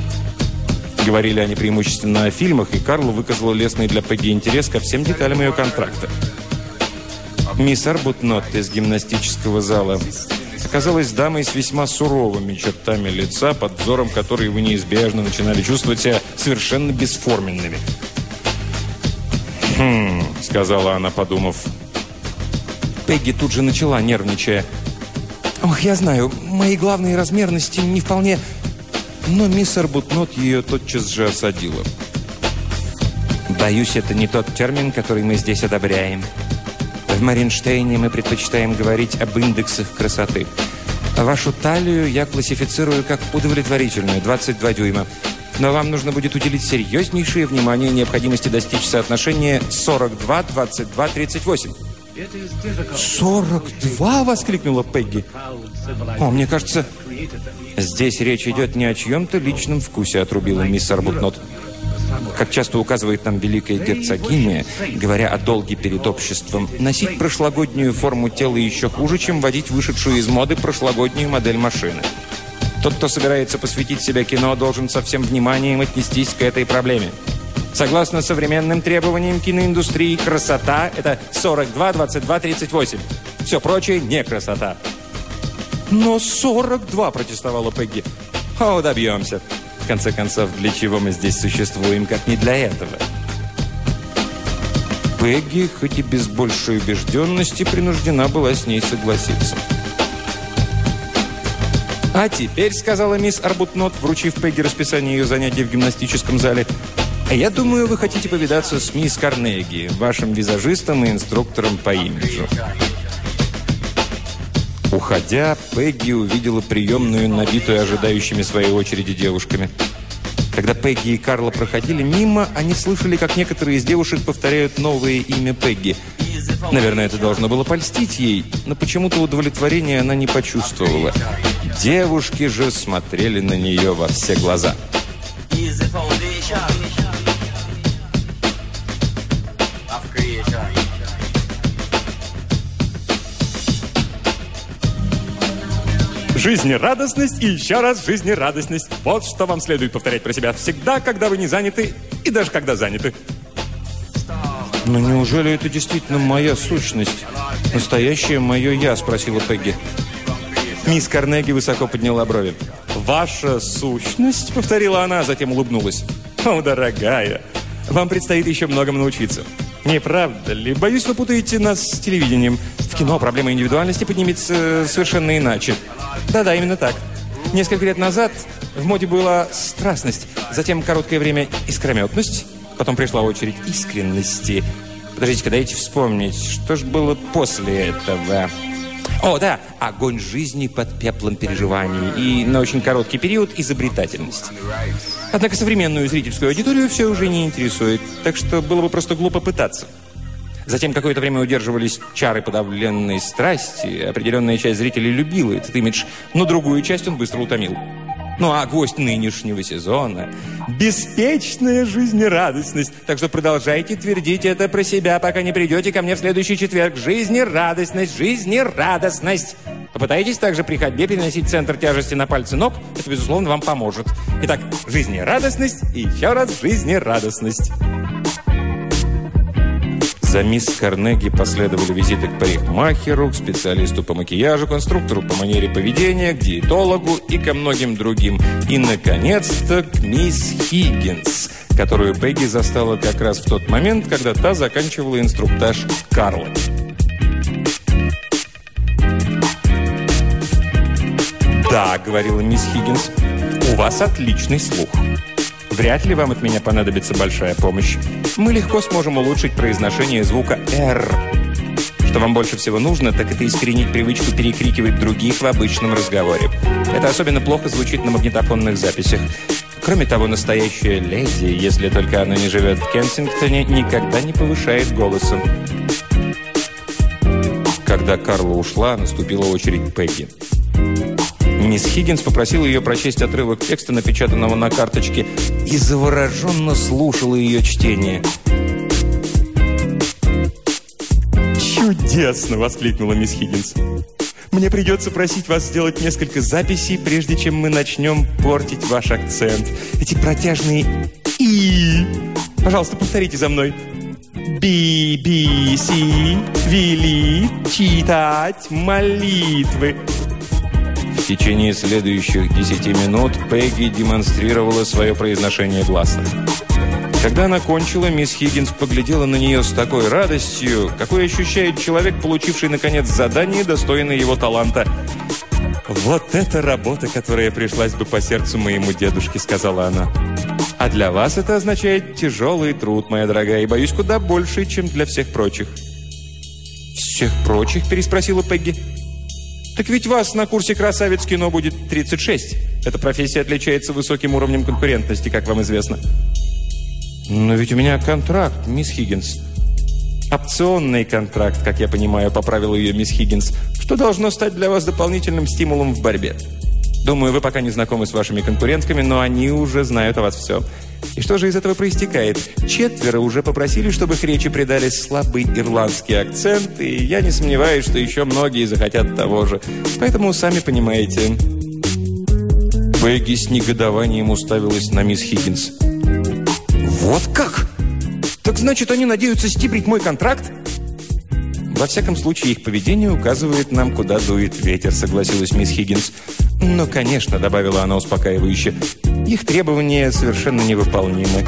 Говорили они преимущественно о фильмах, и Карл выказал лестный для Пегги интерес ко всем деталям ее контракта. Мисс Арбутнот из гимнастического зала оказалась дамой с весьма суровыми чертами лица, под взором которой вы неизбежно начинали чувствовать себя совершенно бесформенными. «Хм», — сказала она, подумав. Пегги тут же начала, нервничая. «Ох, я знаю, мои главные размерности не вполне...» Но мисс Арбутнот ее тотчас же осадила. «Боюсь, это не тот термин, который мы здесь одобряем. В Маринштейне мы предпочитаем говорить об индексах красоты. Вашу талию я классифицирую как удовлетворительную, 22 дюйма. Но вам нужно будет уделить серьезнейшее внимание необходимости достичь соотношения 42, 22, 38. «42?» – воскликнула Пегги. «О, мне кажется, здесь речь идет не о чьем-то личном вкусе», – отрубила мисс Арбутнот. Как часто указывает нам великая герцогиня, говоря о долге перед обществом, носить прошлогоднюю форму тела еще хуже, чем водить вышедшую из моды прошлогоднюю модель машины. Тот, кто собирается посвятить себя кино, должен со всем вниманием отнестись к этой проблеме. Согласно современным требованиям киноиндустрии, красота – это 42, 22, 38. Все прочее – не красота. «Но 42!» – протестовала Пегги. «О, добьемся!» В конце концов, для чего мы здесь существуем, как не для этого? Пегги, хоть и без большей убежденности, принуждена была с ней согласиться. «А теперь», — сказала мисс Арбутнот, вручив Пегги расписание ее занятий в гимнастическом зале, «я думаю, вы хотите повидаться с мисс Карнеги, вашим визажистом и инструктором по имиджу». Уходя, Пегги увидела приемную, набитую ожидающими своей очереди девушками. Когда Пегги и Карла проходили мимо, они слышали, как некоторые из девушек повторяют новое имя Пегги. Наверное, это должно было польстить ей, но почему-то удовлетворения она не почувствовала. Девушки же смотрели на нее во все глаза. Жизнерадостность и еще раз жизнерадостность. Вот что вам следует повторять про себя всегда, когда вы не заняты и даже когда заняты. «Но неужели это действительно моя сущность? Настоящее мое «я», — спросила Пегги. Мисс Карнеги высоко подняла брови. «Ваша сущность?» — повторила она, а затем улыбнулась. «О, дорогая, вам предстоит еще многому научиться. Не правда ли? Боюсь, вы путаете нас с телевидением. В кино проблема индивидуальности поднимется совершенно иначе. Да-да, именно так. Несколько лет назад в моде была страстность, затем короткое время искрометность, потом пришла очередь искренности. Подождите-ка, дайте вспомнить, что же было после этого? О, да, огонь жизни под пеплом переживаний и на очень короткий период изобретательность. Однако современную зрительскую аудиторию все уже не интересует, так что было бы просто глупо пытаться. Затем какое-то время удерживались чары подавленной страсти. Определенная часть зрителей любила этот имидж, но другую часть он быстро утомил. Ну а гвоздь нынешнего сезона – беспечная жизнерадостность. Так что продолжайте твердить это про себя, пока не придете ко мне в следующий четверг. Жизнерадостность, жизнерадостность. Попытайтесь также при ходьбе переносить центр тяжести на пальцы ног. Это, безусловно, вам поможет. Итак, жизнерадостность и еще раз жизнерадостность. За мисс Карнеги последовали визиты к парикмахеру, к специалисту по макияжу, конструктору по манере поведения, к диетологу и ко многим другим. И, наконец-то, к мисс Хиггинс, которую Пегги застала как раз в тот момент, когда та заканчивала инструктаж Карла. «Да», — говорила мисс Хиггинс, — «у вас отличный слух. Вряд ли вам от меня понадобится большая помощь. Мы легко сможем улучшить произношение звука «р». Что вам больше всего нужно, так это искоренить привычку перекрикивать других в обычном разговоре. Это особенно плохо звучит на магнитофонных записях. Кроме того, настоящая леди, если только она не живет в Кенсингтоне, никогда не повышает голосом. Когда Карла ушла, наступила очередь Пегги. Мисс Хиггинс попросила ее прочесть отрывок текста, напечатанного на карточке, и завороженно слушала ее чтение. «Чудесно!» – воскликнула мисс Хиггинс. «Мне придется просить вас сделать несколько записей, прежде чем мы начнем портить ваш акцент. Эти протяжные «и». Пожалуйста, повторите за мной. Би, би, си, вели, читать молитвы. В течение следующих 10 минут Пегги демонстрировала свое произношение гласно. Когда она кончила, мисс Хиггинс поглядела на нее с такой радостью, какой ощущает человек, получивший, наконец, задание, достойное его таланта. «Вот это работа, которая пришлась бы по сердцу моему дедушке», — сказала она. «А для вас это означает тяжелый труд, моя дорогая, и, боюсь, куда больше, чем для всех прочих». «Всех прочих?» – переспросила Пегги. Так ведь вас на курсе «Красавец кино» будет 36. Эта профессия отличается высоким уровнем конкурентности, как вам известно. Но ведь у меня контракт, мисс Хиггинс. Опционный контракт, как я понимаю, поправил ее мисс Хиггинс, что должно стать для вас дополнительным стимулом в борьбе. Думаю, вы пока не знакомы с вашими конкурентками, но они уже знают о вас все. И что же из этого проистекает? Четверо уже попросили, чтобы их речи придали слабый ирландский акцент, и я не сомневаюсь, что еще многие захотят того же. Поэтому, сами понимаете... Пегги с негодованием уставилась на мисс Хиггинс. «Вот как? Так значит, они надеются стибрить мой контракт?» «Во всяком случае, их поведение указывает нам, куда дует ветер», согласилась мисс Хиггинс. «Но, конечно», — добавила она успокаивающе, «их требования совершенно невыполнимы.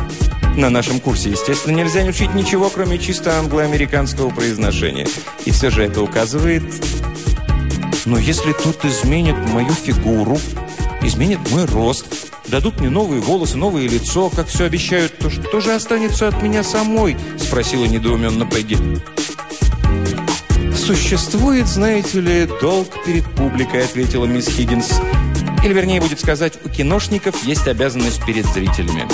На нашем курсе, естественно, нельзя не учить ничего, кроме чисто англоамериканского произношения. И все же это указывает... Но если тут изменят мою фигуру, изменят мой рост, дадут мне новые волосы, новое лицо, как все обещают, то что же останется от меня самой?» — спросила недоуменно Пегги. «Существует, знаете ли, долг перед публикой», — ответила мисс Хиггинс. «Или, вернее, будет сказать, у киношников есть обязанность перед зрителями.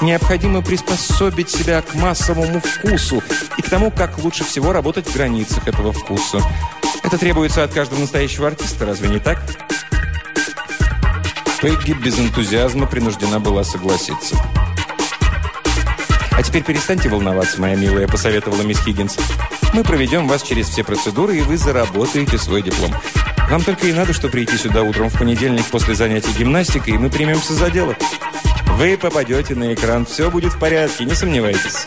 Необходимо приспособить себя к массовому вкусу и к тому, как лучше всего работать в границах этого вкуса. Это требуется от каждого настоящего артиста, разве не так?» Пегги без энтузиазма принуждена была согласиться. «А теперь перестаньте волноваться, моя милая», — посоветовала мисс Хиггинс. «Мы проведем вас через все процедуры, и вы заработаете свой диплом. Вам только и надо, что прийти сюда утром в понедельник после занятий гимнастикой, и мы примемся за дело. Вы попадете на экран, все будет в порядке, не сомневайтесь».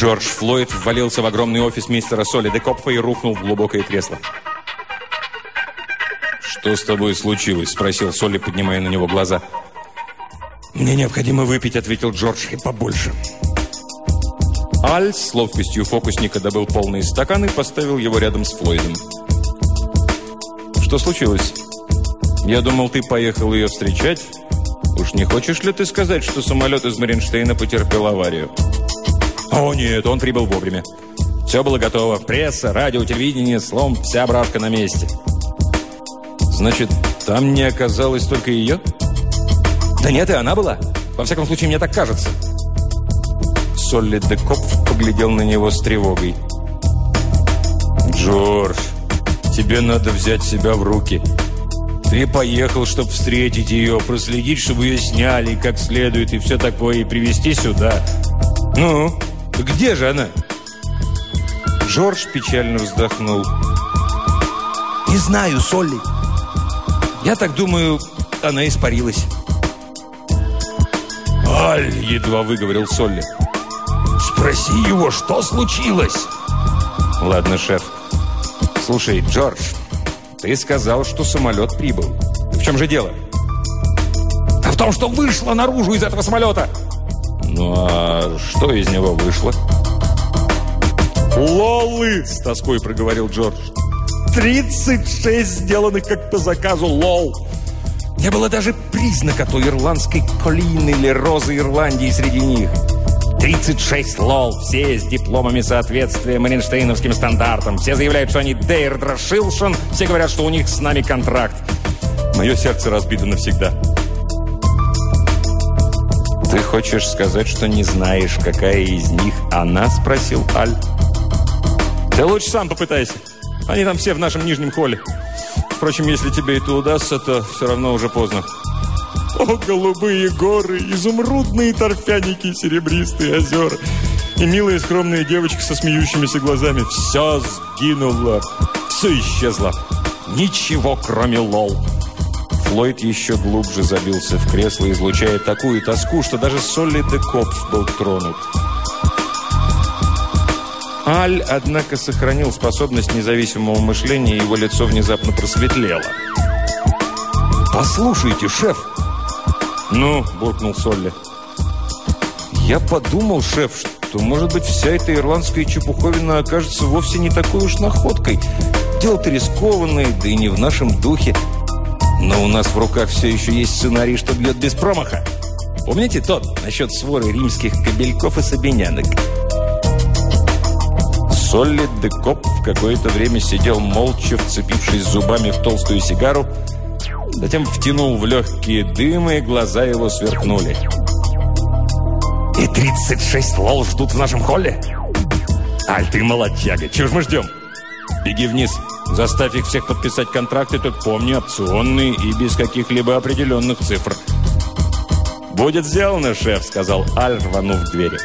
Джордж Флойд ввалился в огромный офис мистера Соли де Копфа и рухнул в глубокое кресло. «Что с тобой случилось?» – спросил Соли, поднимая на него глаза. «Мне необходимо выпить», – ответил Джордж, – «и побольше». Аль с ловкостью фокусника добыл полный стакан и поставил его рядом с Флойдом. «Что случилось? Я думал, ты поехал ее встречать. Уж не хочешь ли ты сказать, что самолет из Маринштейна потерпел аварию?» О нет, он прибыл вовремя. Все было готово. Пресса, радио, телевидение, словом, вся бравка на месте. Значит, там не оказалось только ее? Да нет, и она была. Во всяком случае, мне так кажется. Солли де Копф поглядел на него с тревогой. «Джордж, тебе надо взять себя в руки. Ты поехал, чтобы встретить ее, проследить, чтобы ее сняли как следует и все такое, и привезти сюда. Ну, где же она?» Джордж печально вздохнул. «Не знаю, Солли. Я так думаю, она испарилась». «Аль!» – едва выговорил Солли. «Спроси его, что случилось?» «Ладно, шеф. Слушай, Джордж, ты сказал, что самолет прибыл. В чем же дело?» «А в том, что вышло наружу из этого самолета!» «Ну а что из него вышло?» «Лолы!» – с тоской проговорил Джордж. «36 сделанных как по заказу лол!» Не было даже признака той ирландской колины или розы Ирландии среди них. 36 лол, все с дипломами соответствия Маринштейновским стандартам. Все заявляют, что они Дейрдра Шилшон, все говорят, что у них с нами контракт. Мое сердце разбито навсегда. «Ты хочешь сказать, что не знаешь, какая из них она?» – спросил Аль. «Ты лучше сам попытайся. Они там все в нашем нижнем холле. Впрочем, если тебе это удастся, то все равно уже поздно». О, голубые горы, изумрудные торфяники, серебристые озера и милые скромные девочки со смеющимися глазами. Все сгинуло, все исчезло. Ничего, кроме лол. Флойд еще глубже забился в кресло, излучая такую тоску, что даже Солли де Копф был тронут. Аль, однако, сохранил способность независимого мышления, и его лицо внезапно просветлело. «Послушайте, шеф!» «Ну?» – буркнул Солли. «Я подумал, шеф, что, может быть, вся эта ирландская чепуховина окажется вовсе не такой уж находкой. Дело-то рискованное, да и не в нашем духе. Но у нас в руках все еще есть сценарий, что бьет без промаха. Помните тот насчет своры римских кобельков и сабинянок?» Солли де Коп в какое-то время сидел молча, вцепившись зубами в толстую сигару, Затем втянул в легкие дымы, и глаза его сверкнули. «И 36 лол ждут в нашем холле?» «Аль, ты молодчага! Чего ж мы ждем?» «Беги вниз. Заставь их всех подписать контракты, только помни, опционные и без каких-либо определенных цифр». «Будет сделано, шеф», — сказал Аль, рванув к двери.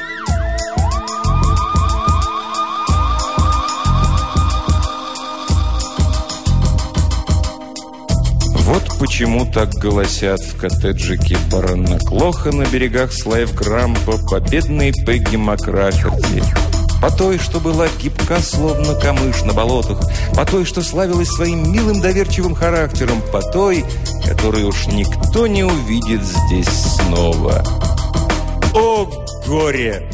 почему так голосят в коттеджике барона Клоха на берегах Слайв-Грампа по бедной Пегги Макраферти. По той, что была гибка, словно камыш на болотах. По той, что славилась своим милым доверчивым характером. По той, которую уж никто не увидит здесь снова. О, горе!